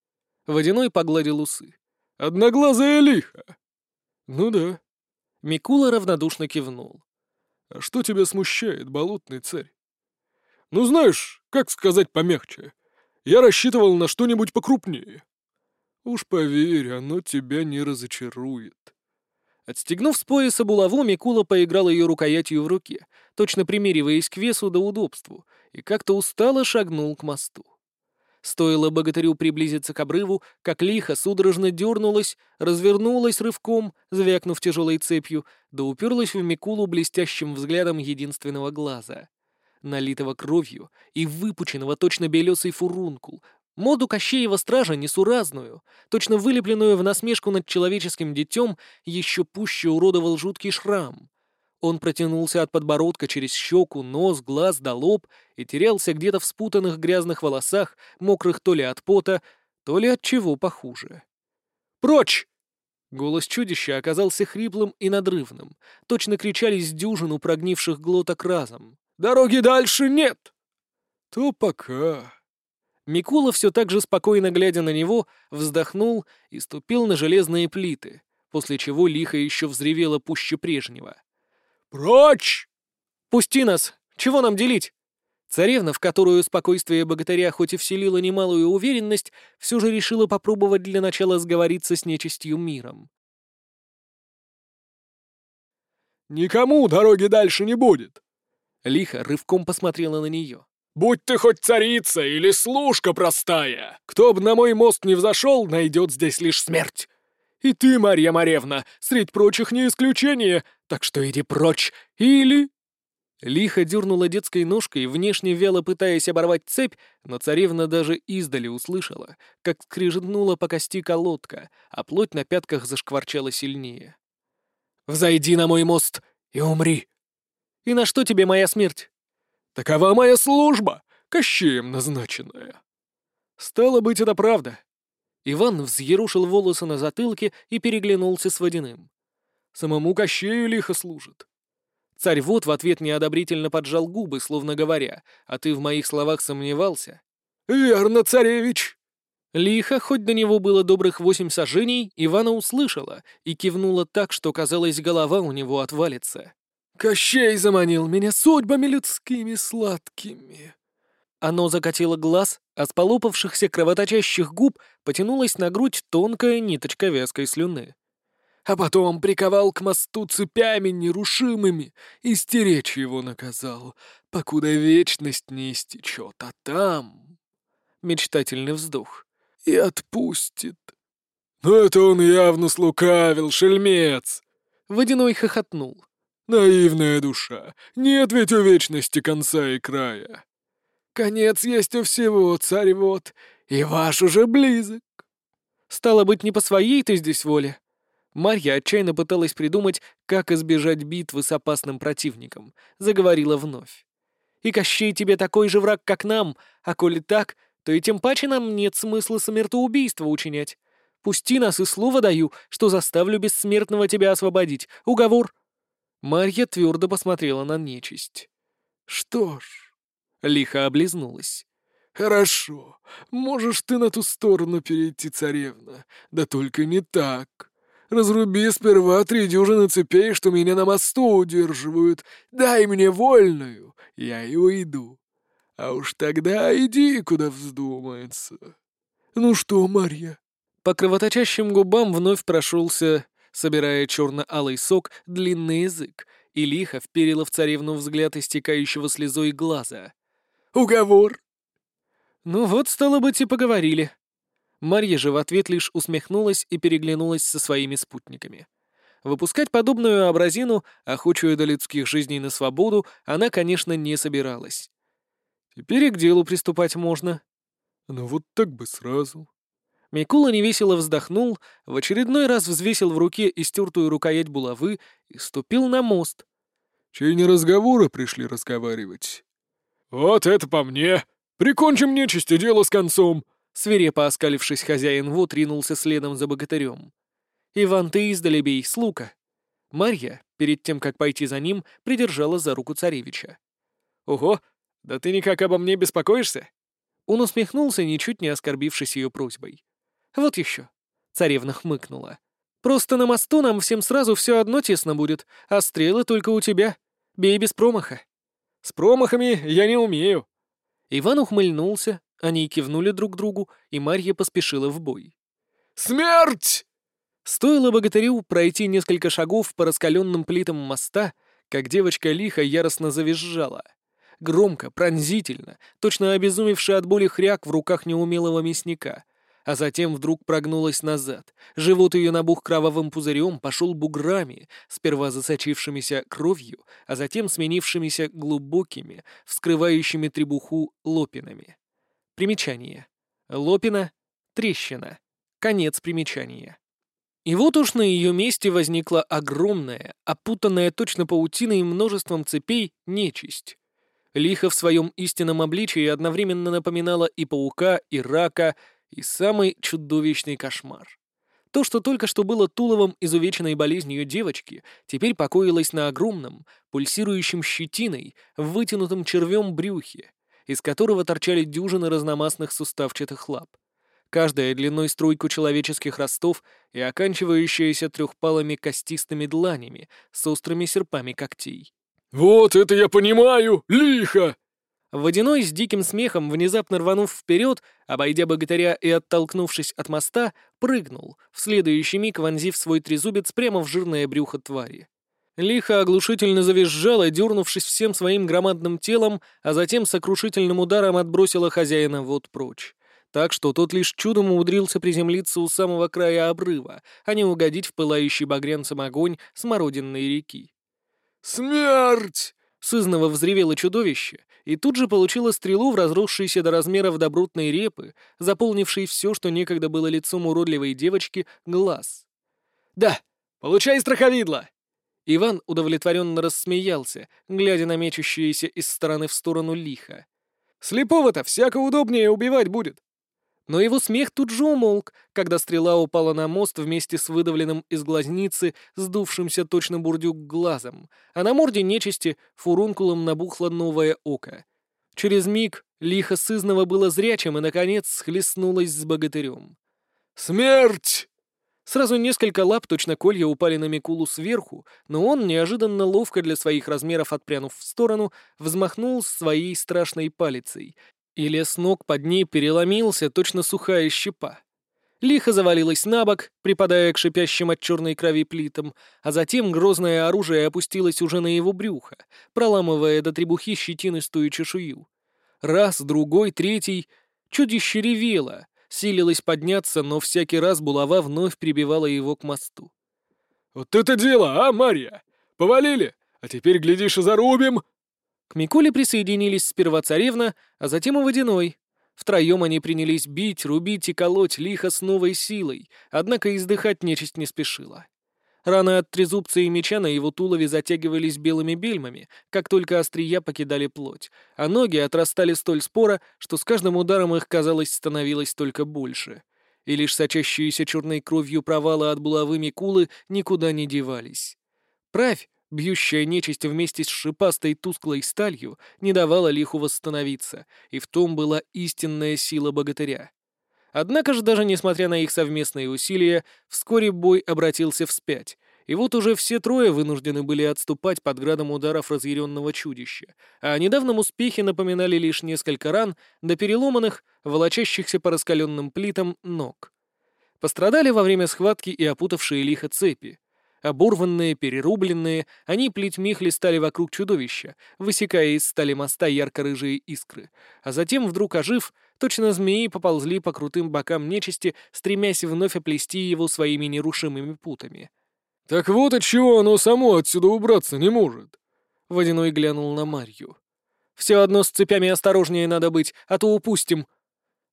Водяной погладил усы. «Одноглазая лиха!» «Ну да». Микула равнодушно кивнул. «А что тебя смущает, болотный царь?» «Ну знаешь, как сказать помягче, я рассчитывал на что-нибудь покрупнее». «Уж поверь, оно тебя не разочарует». Отстегнув с пояса булаву, Микула поиграл ее рукоятью в руке, точно примериваясь к весу да удобству, и как-то устало шагнул к мосту. Стоило богатырю приблизиться к обрыву, как лихо судорожно дернулась, развернулась рывком, звякнув тяжелой цепью, да уперлась в Микулу блестящим взглядом единственного глаза. Налитого кровью и выпученного точно белесый фурункул, Моду Кощеева стража несуразную, точно вылепленную в насмешку над человеческим детем, еще пуще уродовал жуткий шрам. Он протянулся от подбородка через щеку, нос, глаз до лоб и терялся где-то в спутанных грязных волосах, мокрых то ли от пота, то ли от чего похуже. «Прочь!» Голос чудища оказался хриплым и надрывным. Точно кричали с дюжину прогнивших глоток разом. «Дороги дальше нет!» «То пока», Микула, все так же спокойно глядя на него, вздохнул и ступил на железные плиты, после чего лихо еще взревело пуще прежнего. «Прочь!» «Пусти нас! Чего нам делить?» Царевна, в которую спокойствие богатыря хоть и вселило немалую уверенность, все же решила попробовать для начала сговориться с нечистью миром. «Никому дороги дальше не будет!» Лихо рывком посмотрела на нее. Будь ты хоть царица или служка простая, кто б на мой мост не взошел, найдет здесь лишь смерть. И ты, Марья Маревна, средь прочих не исключение, так что иди прочь, или...» Лихо дернула детской ножкой, внешне вяло пытаясь оборвать цепь, но царевна даже издали услышала, как скрижетнула по кости колодка, а плоть на пятках зашкварчала сильнее. «Взойди на мой мост и умри!» «И на что тебе моя смерть?» Такова моя служба, Кощеем назначенная. Стало быть, это правда. Иван взъерушил волосы на затылке и переглянулся с водяным. Самому Кощею лихо служит. Царь вот в ответ неодобрительно поджал губы, словно говоря, «А ты в моих словах сомневался?» «Верно, царевич!» Лихо, хоть до него было добрых восемь сажений, Ивана услышала и кивнула так, что, казалось, голова у него отвалится. Кощей заманил меня судьбами людскими сладкими. Оно закатило глаз, а с полопавшихся кровоточащих губ потянулась на грудь тонкая ниточка вязкой слюны. А потом приковал к мосту цепями нерушимыми и стеречь его наказал, покуда вечность не истечет, а там... Мечтательный вздох. И отпустит. Но это он явно слукавил, шельмец. Водяной хохотнул. Наивная душа, нет ведь у вечности конца и края. Конец есть у всего, царь вот, и ваш уже близок. Стало быть, не по своей ты здесь воле. Марья отчаянно пыталась придумать, как избежать битвы с опасным противником, заговорила вновь. И Кощей тебе такой же враг, как нам, а коли так, то и тем паче нам нет смысла смертоубийства учинять. Пусти нас, и слово даю, что заставлю бессмертного тебя освободить. Уговор. Марья твердо посмотрела на нечисть. «Что ж...» — лихо облизнулась. «Хорошо. Можешь ты на ту сторону перейти, царевна. Да только не так. Разруби сперва три дюжины цепей, что меня на мосту удерживают. Дай мне вольную, я и уйду. А уж тогда иди, куда вздумается. Ну что, Марья?» По кровоточащим губам вновь прошелся собирая черно-алый сок, длинный язык, и лихо вперила в царевну взгляд истекающего слезой глаза. «Уговор!» «Ну вот, стало быть, и поговорили». Марья же в ответ лишь усмехнулась и переглянулась со своими спутниками. Выпускать подобную образину, охочую до людских жизней на свободу, она, конечно, не собиралась. Теперь и к делу приступать можно. Ну вот так бы сразу. Микула невесело вздохнул, в очередной раз взвесил в руке истертую рукоять булавы и ступил на мост. Чей не разговоры пришли разговаривать? «Вот это по мне! Прикончим нечисти дело с концом!» Свирепо оскалившись, хозяин вод ринулся следом за богатырем. «Иван, ты издали бей, с лука!» Марья, перед тем, как пойти за ним, придержала за руку царевича. «Ого, да ты никак обо мне беспокоишься?» Он усмехнулся, ничуть не оскорбившись ее просьбой. «Вот еще!» — царевна хмыкнула. «Просто на мосту нам всем сразу все одно тесно будет, а стрелы только у тебя. Бей без промаха». «С промахами я не умею». Иван ухмыльнулся, они кивнули друг другу, и Марья поспешила в бой. «Смерть!» Стоило богатырю пройти несколько шагов по раскаленным плитам моста, как девочка лихо яростно завизжала. Громко, пронзительно, точно обезумевший от боли хряк в руках неумелого мясника. А затем вдруг прогнулась назад. Живот ее набух кровавым пузырем, пошел буграми, сперва засочившимися кровью, а затем сменившимися глубокими, вскрывающими требуху лопинами. Примечание. Лопина — трещина. Конец примечания. И вот уж на ее месте возникла огромная, опутанная точно паутиной множеством цепей, нечисть. Лиха в своем истинном обличии одновременно напоминала и паука, и рака, и самый чудовищный кошмар. То, что только что было туловом изувеченной болезнью девочки, теперь покоилось на огромном, пульсирующем щетиной, вытянутом червем брюхе, из которого торчали дюжины разномастных суставчатых лап. Каждая длиной струйку человеческих ростов и оканчивающаяся трехпалыми костистыми дланями с острыми серпами когтей. «Вот это я понимаю! Лихо!» Водяной с диким смехом, внезапно рванув вперед, обойдя богатыря и оттолкнувшись от моста, прыгнул, в следующий миг вонзив свой трезубец прямо в жирное брюхо твари. Лихо оглушительно завизжала, дернувшись всем своим громадным телом, а затем сокрушительным ударом отбросила хозяина вот прочь. Так что тот лишь чудом умудрился приземлиться у самого края обрыва, а не угодить в пылающий багрянцем огонь смородинной реки. «Смерть!» — сызново взревело чудовище, и тут же получила стрелу в разросшейся до размеров добротной репы, заполнившей все, что некогда было лицом уродливой девочки, глаз. «Да, получай страховидло!» Иван удовлетворенно рассмеялся, глядя на мечущееся из стороны в сторону лихо. «Слепого-то всяко удобнее убивать будет!» Но его смех тут же умолк, когда стрела упала на мост вместе с выдавленным из глазницы, сдувшимся точно бурдюк глазом, а на морде нечисти фурункулом набухло новое око. Через миг лихо сызново было зрячим и, наконец, схлестнулось с богатырем. «Смерть!» Сразу несколько лап точно колья упали на Микулу сверху, но он, неожиданно ловко для своих размеров отпрянув в сторону, взмахнул своей страшной палицей, и лес ног под ней переломился, точно сухая щепа. Лихо завалилась на бок, припадая к шипящим от черной крови плитам, а затем грозное оружие опустилось уже на его брюхо, проламывая до требухи щетинистую чешую. Раз, другой, третий. Чудище ревело, силилось подняться, но всякий раз булава вновь прибивала его к мосту. «Вот это дело, а, Марья? Повалили? А теперь, глядишь, и зарубим!» К Миколе присоединились сперва царевна, а затем и водяной. Втроем они принялись бить, рубить и колоть лихо с новой силой, однако издыхать нечисть не спешила. Раны от трезубца и меча на его тулове затягивались белыми бельмами, как только острия покидали плоть, а ноги отрастали столь споро, что с каждым ударом их, казалось, становилось только больше. И лишь сочащиеся черной кровью провалы от булавы Микулы никуда не девались. Правь, бьющая нечисть вместе с шипастой тусклой сталью, не давала лиху восстановиться, и в том была истинная сила богатыря. Однако же, даже несмотря на их совместные усилия, вскоре бой обратился вспять, и вот уже все трое вынуждены были отступать под градом ударов разъяренного чудища, а о недавнем успехе напоминали лишь несколько ран до переломанных, волочащихся по раскаленным плитам ног. Пострадали во время схватки и опутавшие лихо цепи. Оборванные, перерубленные, они плетьми хлестали вокруг чудовища, высекая из стали моста ярко-рыжие искры, а затем, вдруг ожив, точно змеи поползли по крутым бокам нечисти, стремясь вновь оплести его своими нерушимыми путами. «Так вот отчего оно само отсюда убраться не может!» Водяной глянул на Марью. «Все одно с цепями осторожнее надо быть, а то упустим!»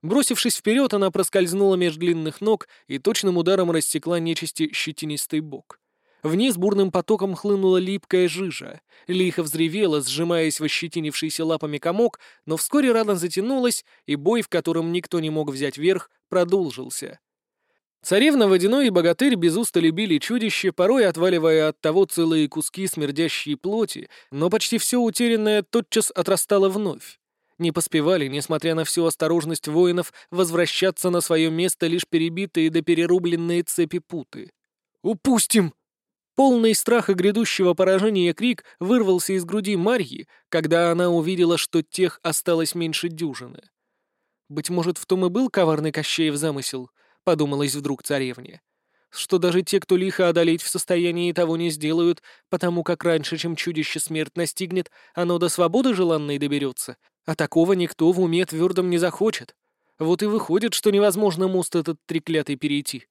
Бросившись вперед, она проскользнула меж длинных ног и точным ударом рассекла нечисти щетинистый бок. Вниз бурным потоком хлынула липкая жижа. Лихо взревела, сжимаясь в ощетинившийся лапами комок, но вскоре рана затянулась, и бой, в котором никто не мог взять верх, продолжился. Царевна Водяной и Богатырь без устали били чудище, порой отваливая от того целые куски смердящей плоти, но почти все утерянное тотчас отрастало вновь. Не поспевали, несмотря на всю осторожность воинов, возвращаться на свое место лишь перебитые да перерубленные цепи путы. «Упустим!» Полный страха грядущего поражения крик вырвался из груди Марьи, когда она увидела, что тех осталось меньше дюжины. «Быть может, в том и был коварный Кощеев замысел», — подумалось вдруг царевне. «Что даже те, кто лихо одолеть в состоянии того не сделают, потому как раньше, чем чудище смерть настигнет, оно до свободы желанной доберется, а такого никто в уме твердом не захочет. Вот и выходит, что невозможно мост этот треклятый перейти».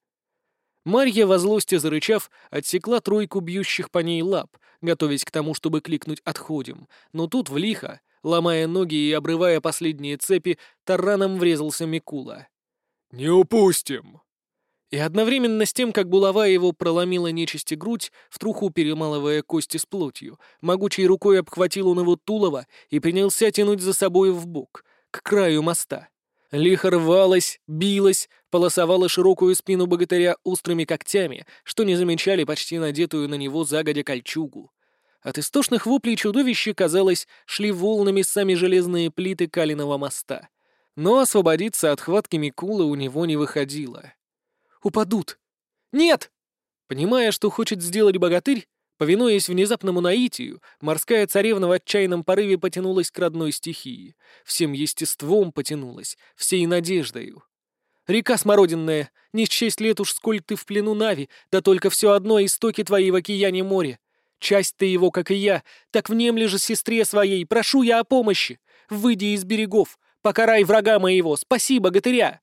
Марья, во злости зарычав, отсекла тройку бьющих по ней лап, готовясь к тому, чтобы кликнуть «отходим», но тут в лихо, ломая ноги и обрывая последние цепи, тараном врезался Микула. «Не упустим!» И одновременно с тем, как булава его проломила нечисти грудь, в труху перемалывая кости с плотью, могучей рукой обхватил он его тулово и принялся тянуть за собой в бок, к краю моста. Лихо рвалась, билась, полосовала широкую спину богатыря острыми когтями, что не замечали почти надетую на него загодя кольчугу. От истошных воплей чудовища, казалось, шли волнами сами железные плиты Калиного моста. Но освободиться от хватки Микулы у него не выходило. «Упадут!» «Нет!» Понимая, что хочет сделать богатырь, Повинуясь внезапному наитию, морская царевна в отчаянном порыве потянулась к родной стихии. Всем естеством потянулась, всей надеждою. «Река смородинная, не счесть лет уж сколь ты в плену Нави, да только все одно истоки твои в океане море. Часть ты его, как и я, так внемли же сестре своей, прошу я о помощи. Выйди из берегов, покарай врага моего, спаси богатыря!»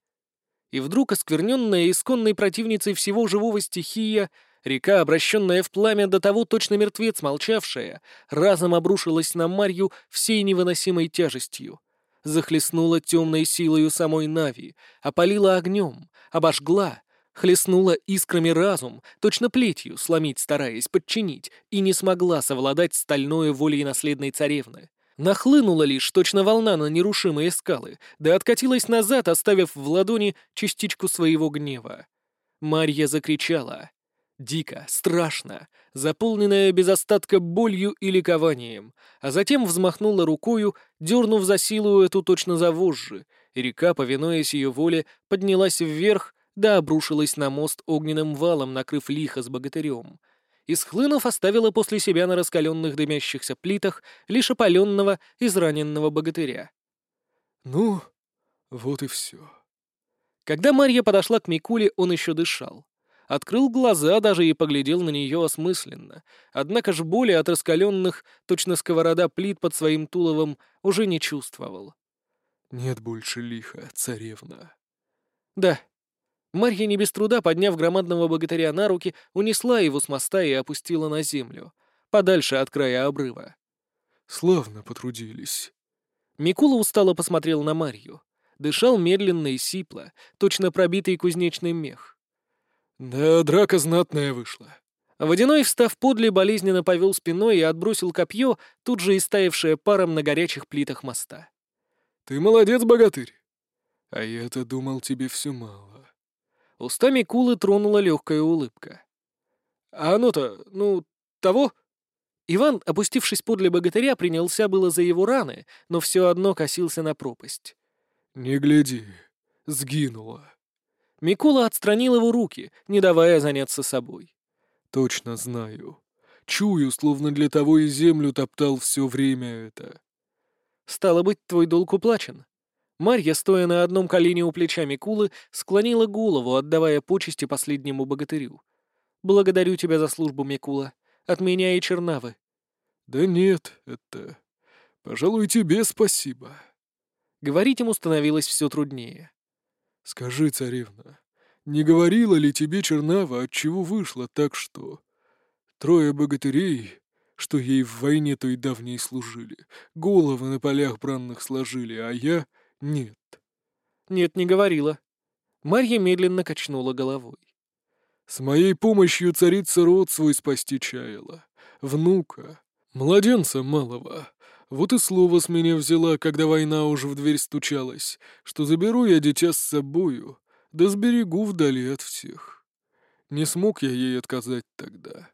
И вдруг оскверненная исконной противницей всего живого стихия — Река, обращенная в пламя до того точно мертвец, молчавшая, разом обрушилась на Марью всей невыносимой тяжестью. Захлестнула темной силою самой Нави, опалила огнем, обожгла, хлестнула искрами разум, точно плетью, сломить стараясь, подчинить, и не смогла совладать стальной волей наследной царевны. Нахлынула лишь точно волна на нерушимые скалы, да откатилась назад, оставив в ладони частичку своего гнева. Марья закричала. Дико, страшно, заполненная без остатка болью и ликованием, а затем взмахнула рукою, дернув за силу эту точно за вожжи, и река, повинуясь ее воле, поднялась вверх, да обрушилась на мост огненным валом, накрыв лихо с богатырем. И схлынув, оставила после себя на раскаленных дымящихся плитах лишь опаленного, израненного богатыря. «Ну, вот и все». Когда Марья подошла к Микуле, он еще дышал открыл глаза даже и поглядел на нее осмысленно. Однако ж боли от раскаленных, точно сковорода плит под своим туловом, уже не чувствовал. «Нет больше лиха, царевна». «Да». Марья не без труда, подняв громадного богатыря на руки, унесла его с моста и опустила на землю, подальше от края обрыва. «Славно потрудились». Микула устало посмотрел на Марью. Дышал медленно и сипло, точно пробитый кузнечный мех. Да, драка знатная вышла. Водяной, встав подле, болезненно повел спиной и отбросил копье, тут же истаившее паром на горячих плитах моста. «Ты молодец, богатырь! А я-то думал, тебе все мало». Устами Кулы тронула легкая улыбка. «А оно-то, ну, того?» Иван, опустившись подле богатыря, принялся было за его раны, но все одно косился на пропасть. «Не гляди, сгинула». Микула отстранил его руки, не давая заняться собой. «Точно знаю. Чую, словно для того и землю топтал все время это». «Стало быть, твой долг уплачен». Марья, стоя на одном колене у плеча Микулы, склонила голову, отдавая почести последнему богатырю. Благодарю тебя за службу, Микула. От меня и Чернавы». «Да нет, это... Пожалуй, тебе спасибо». Говорить ему становилось все труднее. «Скажи, царевна, не говорила ли тебе Чернава, от чего вышло так, что... Трое богатырей, что ей в войне той давней служили, головы на полях бранных сложили, а я — нет?» «Нет, не говорила». Марья медленно качнула головой. «С моей помощью царица род свой спасти чаяла. Внука, младенца малого, вот и слово с меня взяла, когда война уже в дверь стучалась, что заберу я дитя с собою, да сберегу вдали от всех. Не смог я ей отказать тогда.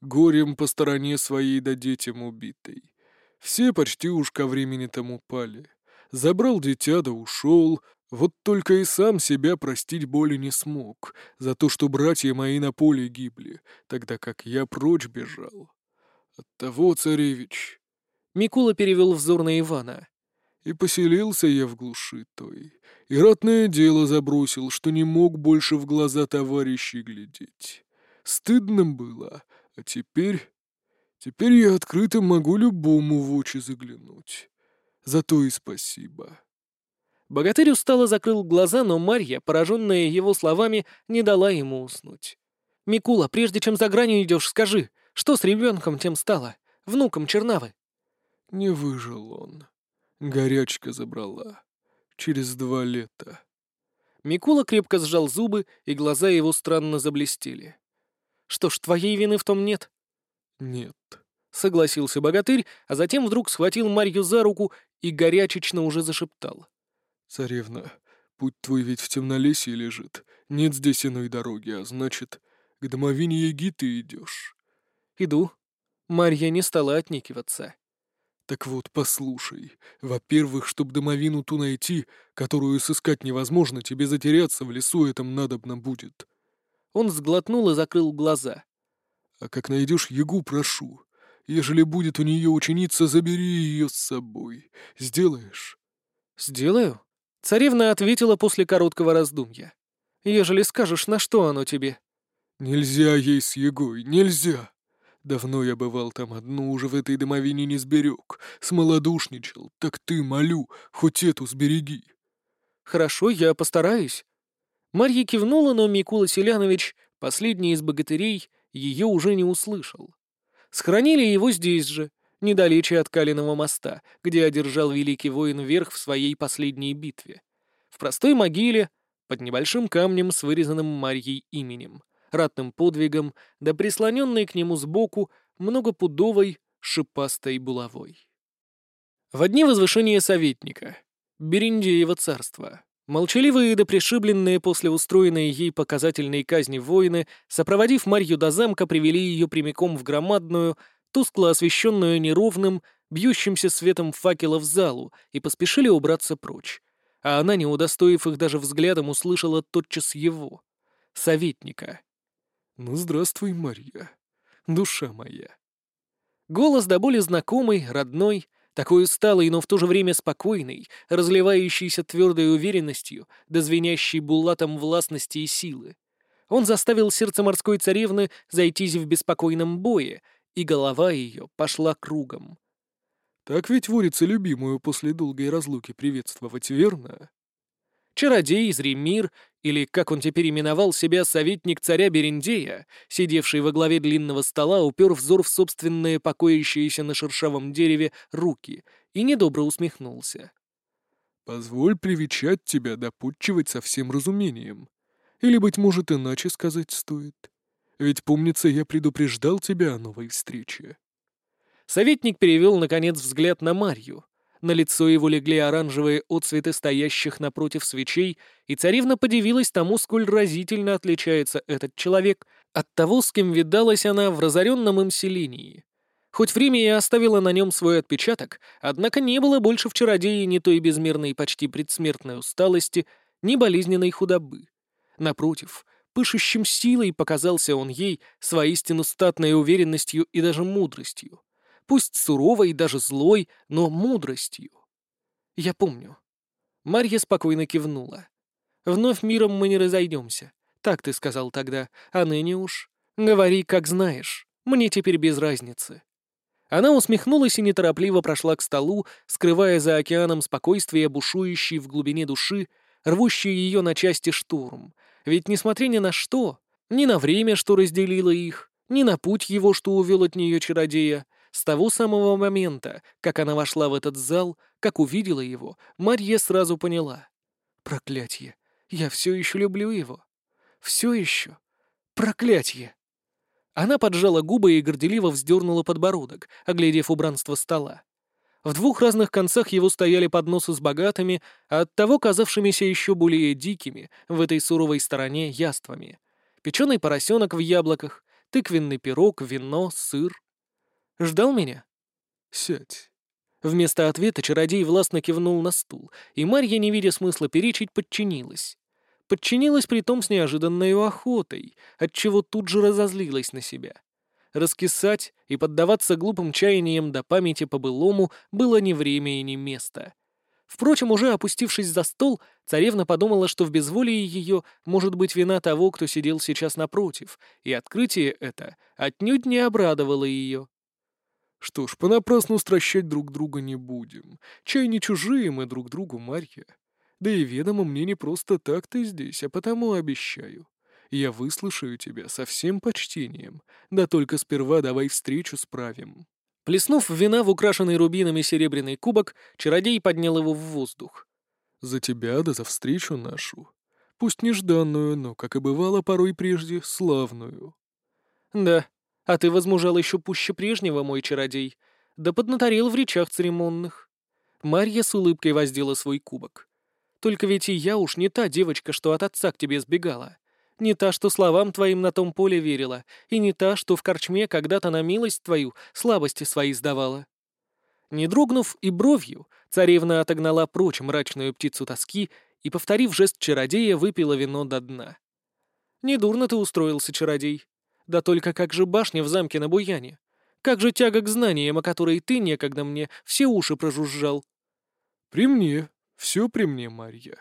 Горем по стороне своей да детям убитой. Все почти уж ко времени тому пали. Забрал дитя да ушел, вот только и сам себя простить боли не смог, за то, что братья мои на поле гибли, тогда как я прочь бежал. Оттого, царевич, Микула перевел взор на Ивана. «И поселился я в глуши той, и ратное дело забросил, что не мог больше в глаза товарищей глядеть. Стыдно было, а теперь... Теперь я открыто могу любому в очи заглянуть. Зато и спасибо». Богатырь устало закрыл глаза, но Марья, пораженная его словами, не дала ему уснуть. «Микула, прежде чем за гранью идешь, скажи, что с ребенком тем стало? Внуком Чернавы?» Не выжил он. Горячка забрала. Через два лета. Микула крепко сжал зубы, и глаза его странно заблестели. «Что ж, твоей вины в том нет?» «Нет», — согласился богатырь, а затем вдруг схватил Марью за руку и горячечно уже зашептал. «Царевна, путь твой ведь в темнолесье лежит. Нет здесь иной дороги, а значит, к домовине Яги ты идешь». «Иду». Марья не стала отникиваться. Так вот, послушай. Во-первых, чтоб домовину ту найти, которую сыскать невозможно, тебе затеряться в лесу этом надобно будет. Он сглотнул и закрыл глаза. А как найдешь Ягу, прошу. Ежели будет у нее ученица, забери ее с собой. Сделаешь? Сделаю. Царевна ответила после короткого раздумья. Ежели скажешь, на что оно тебе? Нельзя ей с Егой, нельзя. Давно я бывал там одну, уже в этой домовине не сберег. Смолодушничал. Так ты, молю, хоть эту сбереги. Хорошо, я постараюсь. Марья кивнула, но Микула Селянович, последний из богатырей, ее уже не услышал. Схоронили его здесь же, недалече от Калиного моста, где одержал великий воин верх в своей последней битве. В простой могиле, под небольшим камнем с вырезанным Марьей именем — ратным подвигом, да прислоненной к нему сбоку многопудовой шипастой булавой. В дни возвышения советника, Бериндеева царства, молчаливые да пришибленные после устроенной ей показательной казни воины, сопроводив Марью до замка, привели ее прямиком в громадную, тускло освещенную неровным, бьющимся светом факелов залу и поспешили убраться прочь. А она, не удостоив их даже взглядом, услышала тотчас его, советника. «Ну, здравствуй, Марья, душа моя». Голос до боли знакомый, родной, такой усталый, но в то же время спокойный, разливающийся твердой уверенностью, да звенящий булатом властности и силы. Он заставил сердце морской царевны зайтись в беспокойном бое, и голова ее пошла кругом. «Так ведь водится любимую после долгой разлуки приветствовать, верно?» Чародей, Зремир, или, как он теперь именовал себя, советник царя Берендея, сидевший во главе длинного стола, упер взор в собственные покоящиеся на шершавом дереве руки и недобро усмехнулся. «Позволь привечать тебя, допутчивать со всем разумением. Или, быть может, иначе сказать стоит. Ведь, помнится, я предупреждал тебя о новой встрече». Советник перевел, наконец, взгляд на Марью, на лицо его легли оранжевые отцветы стоящих напротив свечей, и царевна подивилась тому, сколь разительно отличается этот человек от того, с кем видалась она в разоренном им селении. Хоть время и оставило на нем свой отпечаток, однако не было больше в чародее ни той безмерной почти предсмертной усталости, ни болезненной худобы. Напротив, пышущим силой показался он ей с воистину статной уверенностью и даже мудростью пусть суровой и даже злой, но мудростью. Я помню. Марья спокойно кивнула. Вновь миром мы не разойдемся. Так ты сказал тогда, а ныне уж Говори, как знаешь. Мне теперь без разницы». Она усмехнулась и неторопливо прошла к столу, скрывая за океаном спокойствие, бушующий в глубине души, рвущий ее на части штурм. Ведь, несмотря ни на что, ни на время, что разделило их, ни на путь его, что увел от нее чародея, с того самого момента, как она вошла в этот зал, как увидела его, Марья сразу поняла. Проклятье! Я все еще люблю его. Все еще. Проклятье! Она поджала губы и горделиво вздернула подбородок, оглядев убранство стола. В двух разных концах его стояли подносы с богатыми, а оттого казавшимися еще более дикими в этой суровой стороне яствами. Печеный поросенок в яблоках, тыквенный пирог, вино, сыр. Ждал меня? Сядь. Вместо ответа чародей властно кивнул на стул, и Марья, не видя смысла перечить, подчинилась. Подчинилась притом с неожиданной охотой, отчего тут же разозлилась на себя. Раскисать и поддаваться глупым чаяниям до памяти по-былому было ни время и ни место. Впрочем, уже опустившись за стол, царевна подумала, что в безволии ее может быть вина того, кто сидел сейчас напротив, и открытие это отнюдь не обрадовало ее. Что ж, понапрасну стращать друг друга не будем. Чай не чужие мы друг другу, Марья. Да и ведомо мне не просто так ты здесь, а потому обещаю. Я выслушаю тебя со всем почтением, да только сперва давай встречу справим». Плеснув вина в украшенный рубинами серебряный кубок, чародей поднял его в воздух. «За тебя да за встречу нашу. Пусть нежданную, но, как и бывало порой прежде, славную». «Да, а ты возмужал еще пуще прежнего, мой чародей, да поднаторел в речах церемонных». Марья с улыбкой воздела свой кубок. Только ведь и я уж не та девочка, что от отца к тебе сбегала. Не та, что словам твоим на том поле верила, и не та, что в корчме когда-то на милость твою слабости свои сдавала». Не дрогнув и бровью, царевна отогнала прочь мрачную птицу тоски и, повторив жест чародея, выпила вино до дна. «Недурно ты устроился, чародей. Да только как же башня в замке на Буяне? Как же тяга к знаниям, о которой ты некогда мне все уши прожужжал?» «При мне», все при мне, Марья».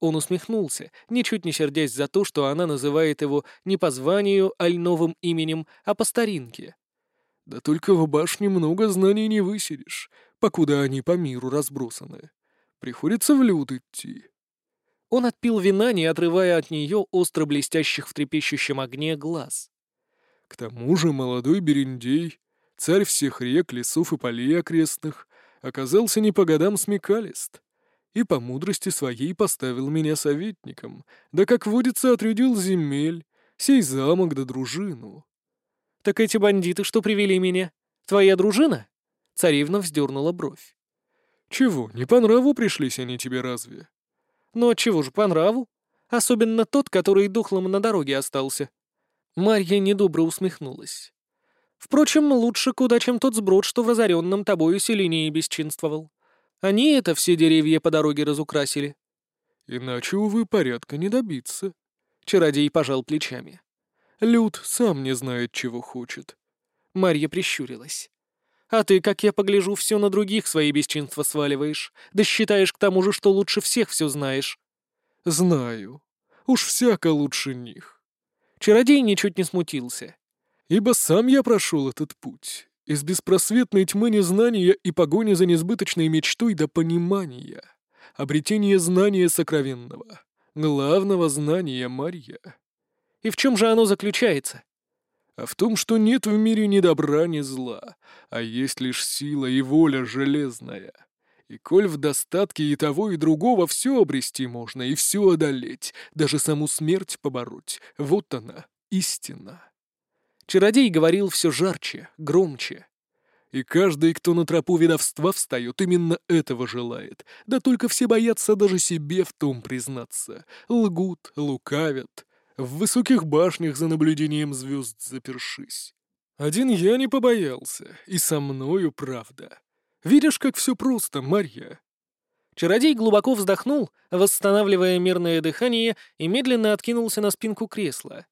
Он усмехнулся, ничуть не сердясь за то, что она называет его не по званию, аль новым именем, а по старинке. «Да только в башне много знаний не выселишь, покуда они по миру разбросаны. Приходится в люд идти». Он отпил вина, не отрывая от нее остро блестящих в трепещущем огне глаз. «К тому же молодой Берендей, царь всех рек, лесов и полей окрестных, оказался не по годам смекалист и по мудрости своей поставил меня советником, да, как водится, отрядил земель, сей замок да дружину. «Так эти бандиты, что привели меня, твоя дружина?» Царевна вздернула бровь. «Чего, не по нраву пришлись они тебе разве?» «Ну чего же по нраву? Особенно тот, который духлым на дороге остался». Марья недобро усмехнулась. «Впрочем, лучше куда, чем тот сброд, что в разоренном тобою селении бесчинствовал. Они это все деревья по дороге разукрасили. Иначе, увы, порядка не добиться. Чародей пожал плечами. Люд сам не знает, чего хочет. Марья прищурилась. А ты, как я погляжу, все на других свои бесчинства сваливаешь, да считаешь к тому же, что лучше всех все знаешь. Знаю. Уж всяко лучше них. Чародей ничуть не смутился. Ибо сам я прошел этот путь из беспросветной тьмы незнания и погони за несбыточной мечтой до понимания. Обретение знания сокровенного. Главного знания Марья. И в чем же оно заключается? А в том, что нет в мире ни добра, ни зла, а есть лишь сила и воля железная. И коль в достатке и того, и другого все обрести можно, и все одолеть, даже саму смерть побороть, вот она, истина. Чародей говорил все жарче, громче. И каждый, кто на тропу ведовства встает, именно этого желает. Да только все боятся даже себе в том признаться. Лгут, лукавят. В высоких башнях за наблюдением звезд запершись. Один я не побоялся, и со мною правда. Видишь, как все просто, Марья. Чародей глубоко вздохнул, восстанавливая мирное дыхание, и медленно откинулся на спинку кресла.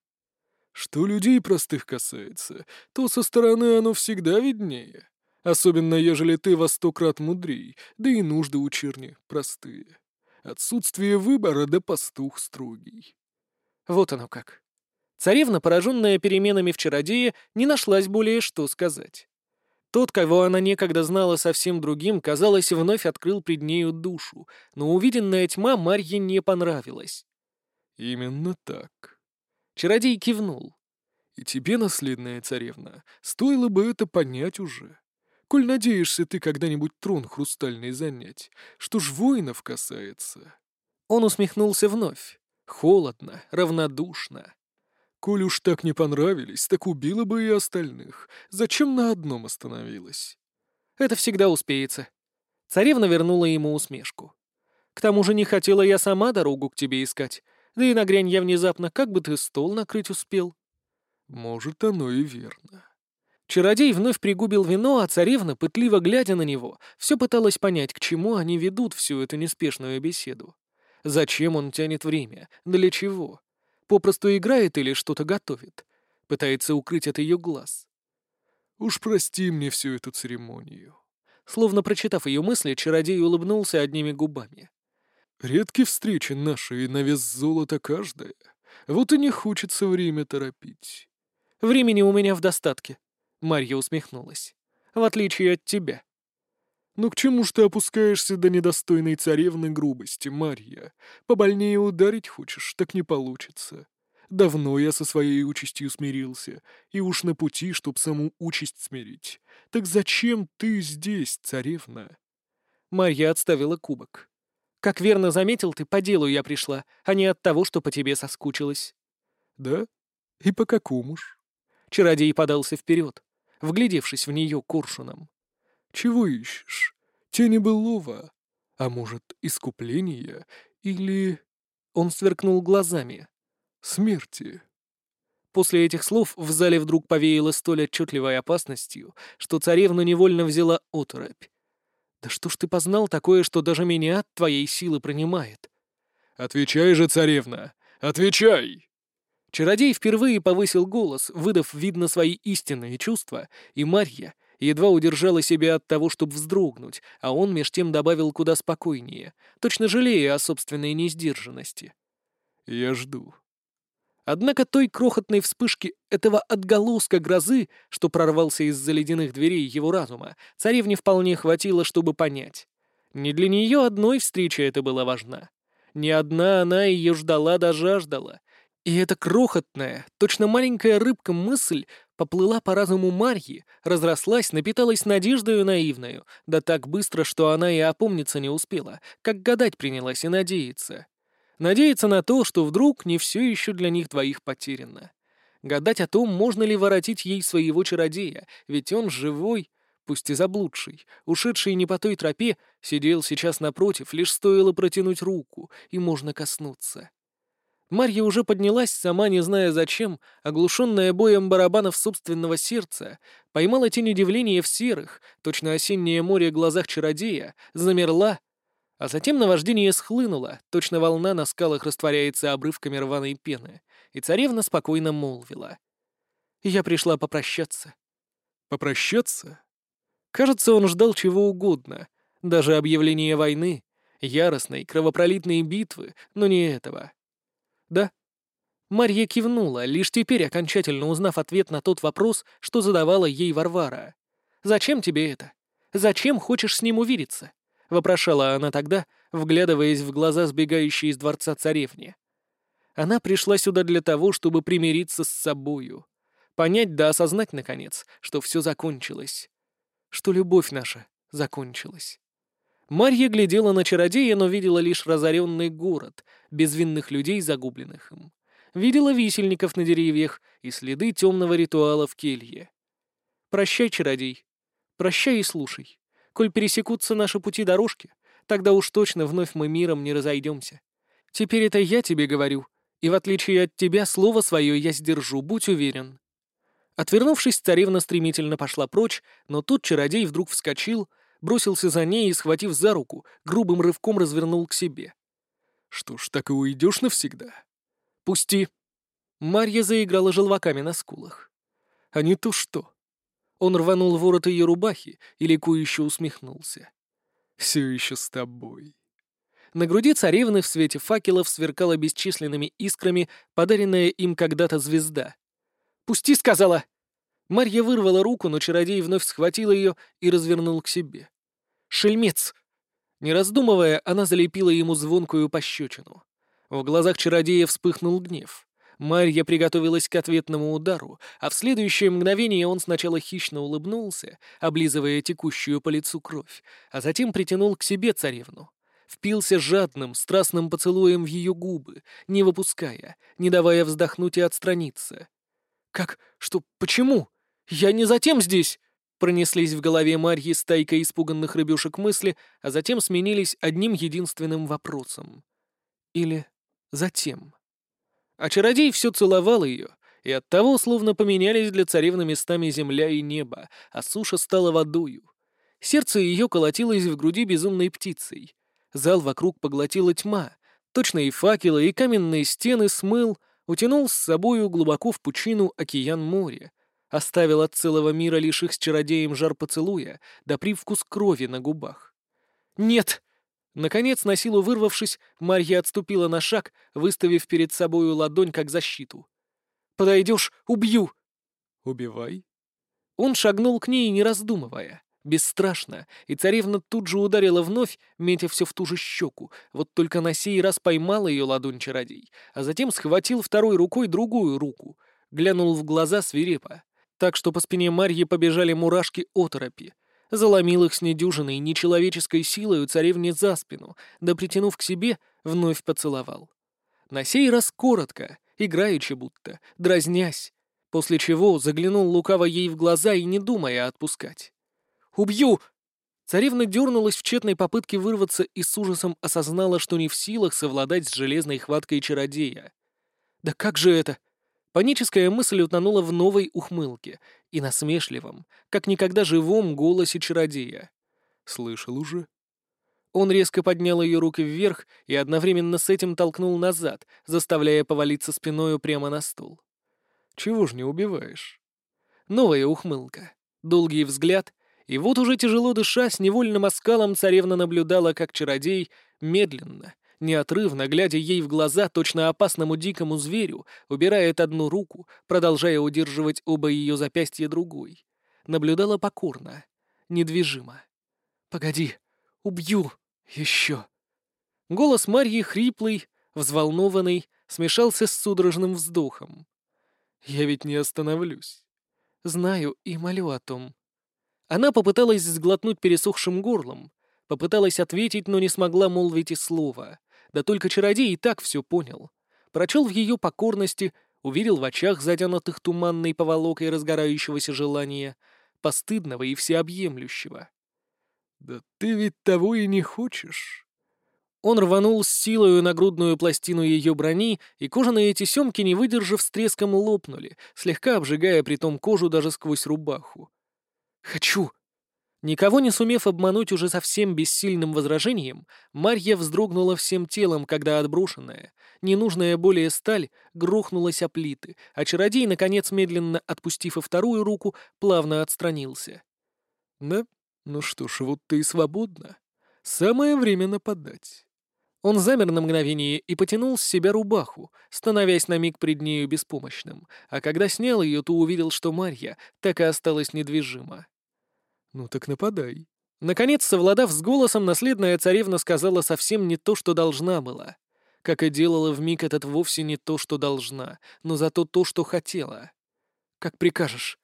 Что людей простых касается, то со стороны оно всегда виднее. Особенно, ежели ты во сто крат мудрей, да и нужды у черни простые. Отсутствие выбора да пастух строгий. Вот оно как. Царевна, пораженная переменами в чародее, не нашлась более что сказать. Тот, кого она некогда знала совсем другим, казалось, вновь открыл пред нею душу, но увиденная тьма Марье не понравилась. «Именно так». Чародей кивнул. «И тебе, наследная царевна, стоило бы это понять уже. Коль надеешься ты когда-нибудь трон хрустальный занять, что ж воинов касается?» Он усмехнулся вновь. Холодно, равнодушно. Коль уж так не понравились, так убила бы и остальных. Зачем на одном остановилась? Это всегда успеется. Царевна вернула ему усмешку. К тому же не хотела я сама дорогу к тебе искать. Да и нагрянь я внезапно, как бы ты стол накрыть успел. Может, оно и верно. Чародей вновь пригубил вино, а царевна, пытливо глядя на него, все пыталась понять, к чему они ведут всю эту неспешную беседу. Зачем он тянет время? Для чего? Попросту играет или что-то готовит? Пытается укрыть от ее глаз. «Уж прости мне всю эту церемонию». Словно прочитав ее мысли, чародей улыбнулся одними губами. «Редки встречи наши, и на вес золота каждая. Вот и не хочется время торопить». «Времени у меня в достатке», — Марья усмехнулась. «В отличие от тебя». «Ну к чему ж ты опускаешься до недостойной царевны грубости, Марья? Побольнее ударить хочешь, так не получится. Давно я со своей участью смирился, и уж на пути, чтоб саму участь смирить. Так зачем ты здесь, царевна?» Марья отставила кубок. «Как верно заметил ты, по делу я пришла, а не от того, что по тебе соскучилась». «Да? И по какому ж?» Чародей подался вперед, вглядевшись в нее куршуном. Чего ищешь? Тени былого? А может, искупления? Или...» Он сверкнул глазами. «Смерти». После этих слов в зале вдруг повеяло столь отчетливой опасностью, что царевна невольно взяла оторопь. «Да что ж ты познал такое, что даже меня от твоей силы принимает?» «Отвечай же, царевна! Отвечай!» Чародей впервые повысил голос, выдав, видно, свои истинные чувства, и Марья, едва удержала себя от того, чтобы вздрогнуть, а он меж тем добавил куда спокойнее, точно жалея о собственной несдержанности. «Я жду». Однако той крохотной вспышки этого отголоска грозы, что прорвался из-за ледяных дверей его разума, царевне вполне хватило, чтобы понять. Не для нее одной встреча это была важна. Не одна она ее ждала да жаждала. И эта крохотная, точно маленькая рыбка мысль поплыла по разуму Марьи, разрослась, напиталась надеждою наивною, да так быстро, что она и опомниться не успела, как гадать принялась и надеяться. Надеяться на то, что вдруг не все еще для них двоих потеряно. Гадать о том, можно ли воротить ей своего чародея, ведь он живой, пусть и заблудший, ушедший не по той тропе, сидел сейчас напротив, лишь стоило протянуть руку, и можно коснуться. Марья уже поднялась, сама не зная зачем, оглушенная боем барабанов собственного сердца, поймала тень удивления в серых, точно осеннее море глазах чародея, замерла, а затем наваждение схлынуло, точно волна на скалах растворяется обрывками рваной пены, и царевна спокойно молвила. «Я пришла попрощаться». «Попрощаться?» Кажется, он ждал чего угодно, даже объявления войны, яростной, кровопролитной битвы, но не этого. «Да». Марья кивнула, лишь теперь окончательно узнав ответ на тот вопрос, что задавала ей Варвара. «Зачем тебе это? Зачем хочешь с ним увидеться?» — вопрошала она тогда, вглядываясь в глаза сбегающей из дворца царевни. Она пришла сюда для того, чтобы примириться с собою. Понять да осознать, наконец, что все закончилось. Что любовь наша закончилась. Марья глядела на чародея, но видела лишь разоренный город, безвинных людей, загубленных им. Видела висельников на деревьях и следы темного ритуала в келье. «Прощай, чародей. Прощай и слушай. Коль пересекутся наши пути дорожки, тогда уж точно вновь мы миром не разойдемся. Теперь это я тебе говорю, и в отличие от тебя слово свое я сдержу, будь уверен». Отвернувшись, царевна стремительно пошла прочь, но тут чародей вдруг вскочил — бросился за ней и, схватив за руку, грубым рывком развернул к себе. «Что ж, так и уйдешь навсегда?» «Пусти!» Марья заиграла желваками на скулах. «А не то что?» Он рванул ворот ее рубахи и ликующе усмехнулся. «Все еще с тобой». На груди царевны в свете факелов сверкала бесчисленными искрами подаренная им когда-то звезда. «Пусти!» — сказала. Марья вырвала руку, но чародей вновь схватил ее и развернул к себе. «Шельмец!» Не раздумывая, она залепила ему звонкую пощечину. В глазах чародея вспыхнул гнев. Марья приготовилась к ответному удару, а в следующее мгновение он сначала хищно улыбнулся, облизывая текущую по лицу кровь, а затем притянул к себе царевну. Впился жадным, страстным поцелуем в ее губы, не выпуская, не давая вздохнуть и отстраниться. «Как? Что? Почему? Я не затем здесь!» Пронеслись в голове Марьи стайка испуганных рыбешек мысли, а затем сменились одним единственным вопросом. Или затем. А чародей все целовал ее, и оттого словно поменялись для царевны местами земля и небо, а суша стала водою. Сердце ее колотилось в груди безумной птицей. Зал вокруг поглотила тьма, точно и факелы, и каменные стены смыл, утянул с собою глубоко в пучину океан моря, оставил от целого мира лишь их с чародеем жар поцелуя, да привкус крови на губах. «Нет!» Наконец, на силу вырвавшись, Марья отступила на шаг, выставив перед собою ладонь как защиту. «Подойдешь — убью!» «Убивай». Он шагнул к ней, не раздумывая, бесстрашно, и царевна тут же ударила вновь, метя все в ту же щеку, вот только на сей раз поймал ее ладонь чародей, а затем схватил второй рукой другую руку, глянул в глаза свирепо, так что по спине Марьи побежали мурашки оторопи, заломил их с недюжиной нечеловеческой силой у царевне за спину, да, притянув к себе, вновь поцеловал. На сей раз коротко, играючи будто, дразнясь, после чего заглянул лукаво ей в глаза и не думая отпускать. «Убью!» Царевна дернулась в тщетной попытке вырваться и с ужасом осознала, что не в силах совладать с железной хваткой чародея. «Да как же это?» Паническая мысль утонула в новой ухмылке и насмешливом, как никогда живом голосе чародея. «Слышал уже?» Он резко поднял ее руки вверх и одновременно с этим толкнул назад, заставляя повалиться спиною прямо на стул. «Чего ж не убиваешь?» Новая ухмылка, долгий взгляд, и вот уже тяжело дыша, с невольным оскалом царевна наблюдала, как чародей медленно, неотрывно, глядя ей в глаза, точно опасному дикому зверю, убирает одну руку, продолжая удерживать оба ее запястья другой. Наблюдала покорно, недвижимо. «Погоди, убью еще!» Голос Марьи хриплый, взволнованный, смешался с судорожным вздохом. «Я ведь не остановлюсь». «Знаю и молю о том». Она попыталась сглотнуть пересохшим горлом, попыталась ответить, но не смогла молвить и слова — да только чародей и так все понял. Прочел в ее покорности, уверил в очах, затянутых туманной поволокой разгорающегося желания, постыдного и всеобъемлющего. «Да ты ведь того и не хочешь». Он рванул с силою на грудную пластину ее брони, и кожаные тесемки, не выдержав, с треском лопнули, слегка обжигая притом кожу даже сквозь рубаху. «Хочу!» Никого не сумев обмануть уже совсем бессильным возражением, Марья вздрогнула всем телом, когда отброшенная, ненужная более сталь, грохнулась о плиты, а чародей, наконец, медленно отпустив и вторую руку, плавно отстранился. «Да? Ну что ж, вот ты и свободна. Самое время нападать». Он замер на мгновение и потянул с себя рубаху, становясь на миг пред нею беспомощным, а когда снял ее, то увидел, что Марья так и осталась недвижима. «Ну так нападай». Наконец, совладав с голосом, наследная царевна сказала совсем не то, что должна была. Как и делала в миг этот вовсе не то, что должна, но зато то, что хотела. «Как прикажешь».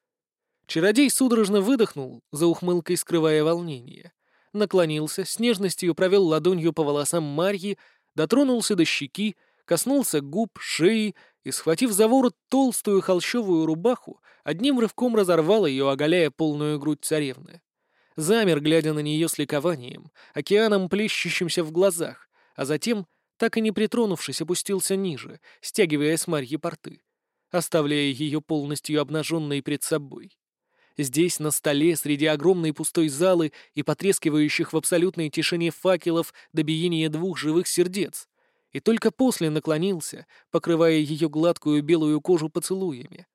Чародей судорожно выдохнул, за ухмылкой скрывая волнение. Наклонился, с нежностью провел ладонью по волосам Марьи, дотронулся до щеки, коснулся губ, шеи и, схватив за ворот толстую холщовую рубаху, одним рывком разорвал ее, оголяя полную грудь царевны. Замер, глядя на нее с ликованием, океаном плещущимся в глазах, а затем, так и не притронувшись, опустился ниже, стягивая с Марьи порты, оставляя ее полностью обнаженной пред собой. Здесь, на столе, среди огромной пустой залы и потрескивающих в абсолютной тишине факелов до биения двух живых сердец, и только после наклонился, покрывая ее гладкую белую кожу поцелуями,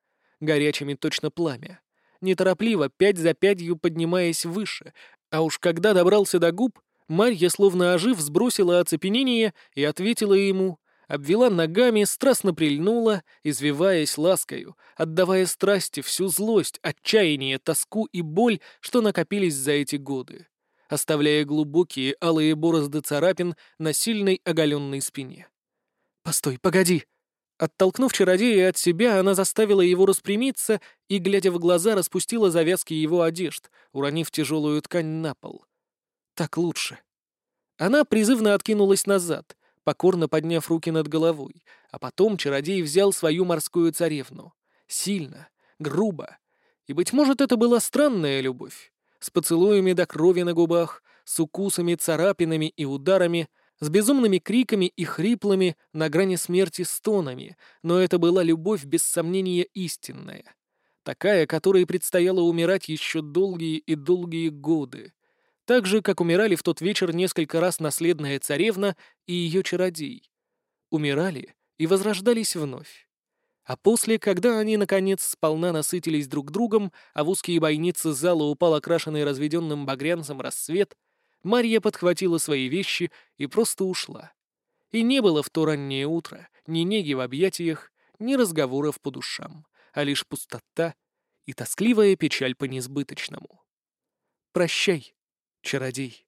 горячими точно пламя, неторопливо, пять за пятью поднимаясь выше, а уж когда добрался до губ, Марья, словно ожив, сбросила оцепенение и ответила ему, обвела ногами, страстно прильнула, извиваясь ласкою, отдавая страсти всю злость, отчаяние, тоску и боль, что накопились за эти годы, оставляя глубокие алые борозды царапин на сильной оголенной спине. «Постой, погоди!» Оттолкнув чародея от себя, она заставила его распрямиться и, глядя в глаза, распустила завязки его одежд, уронив тяжелую ткань на пол. «Так лучше». Она призывно откинулась назад, покорно подняв руки над головой, а потом чародей взял свою морскую царевну. Сильно, грубо. И, быть может, это была странная любовь. С поцелуями до крови на губах, с укусами, царапинами и ударами, с безумными криками и хриплыми на грани смерти стонами, но это была любовь без сомнения истинная. Такая, которой предстояло умирать еще долгие и долгие годы так же, как умирали в тот вечер несколько раз наследная царевна и ее чародей. Умирали и возрождались вновь. А после, когда они, наконец, сполна насытились друг другом, а в узкие бойницы зала упал окрашенный разведенным багрянцем рассвет, Марья подхватила свои вещи и просто ушла. И не было в то раннее утро ни неги в объятиях, ни разговоров по душам, а лишь пустота и тоскливая печаль по несбыточному. «Прощай», чародей.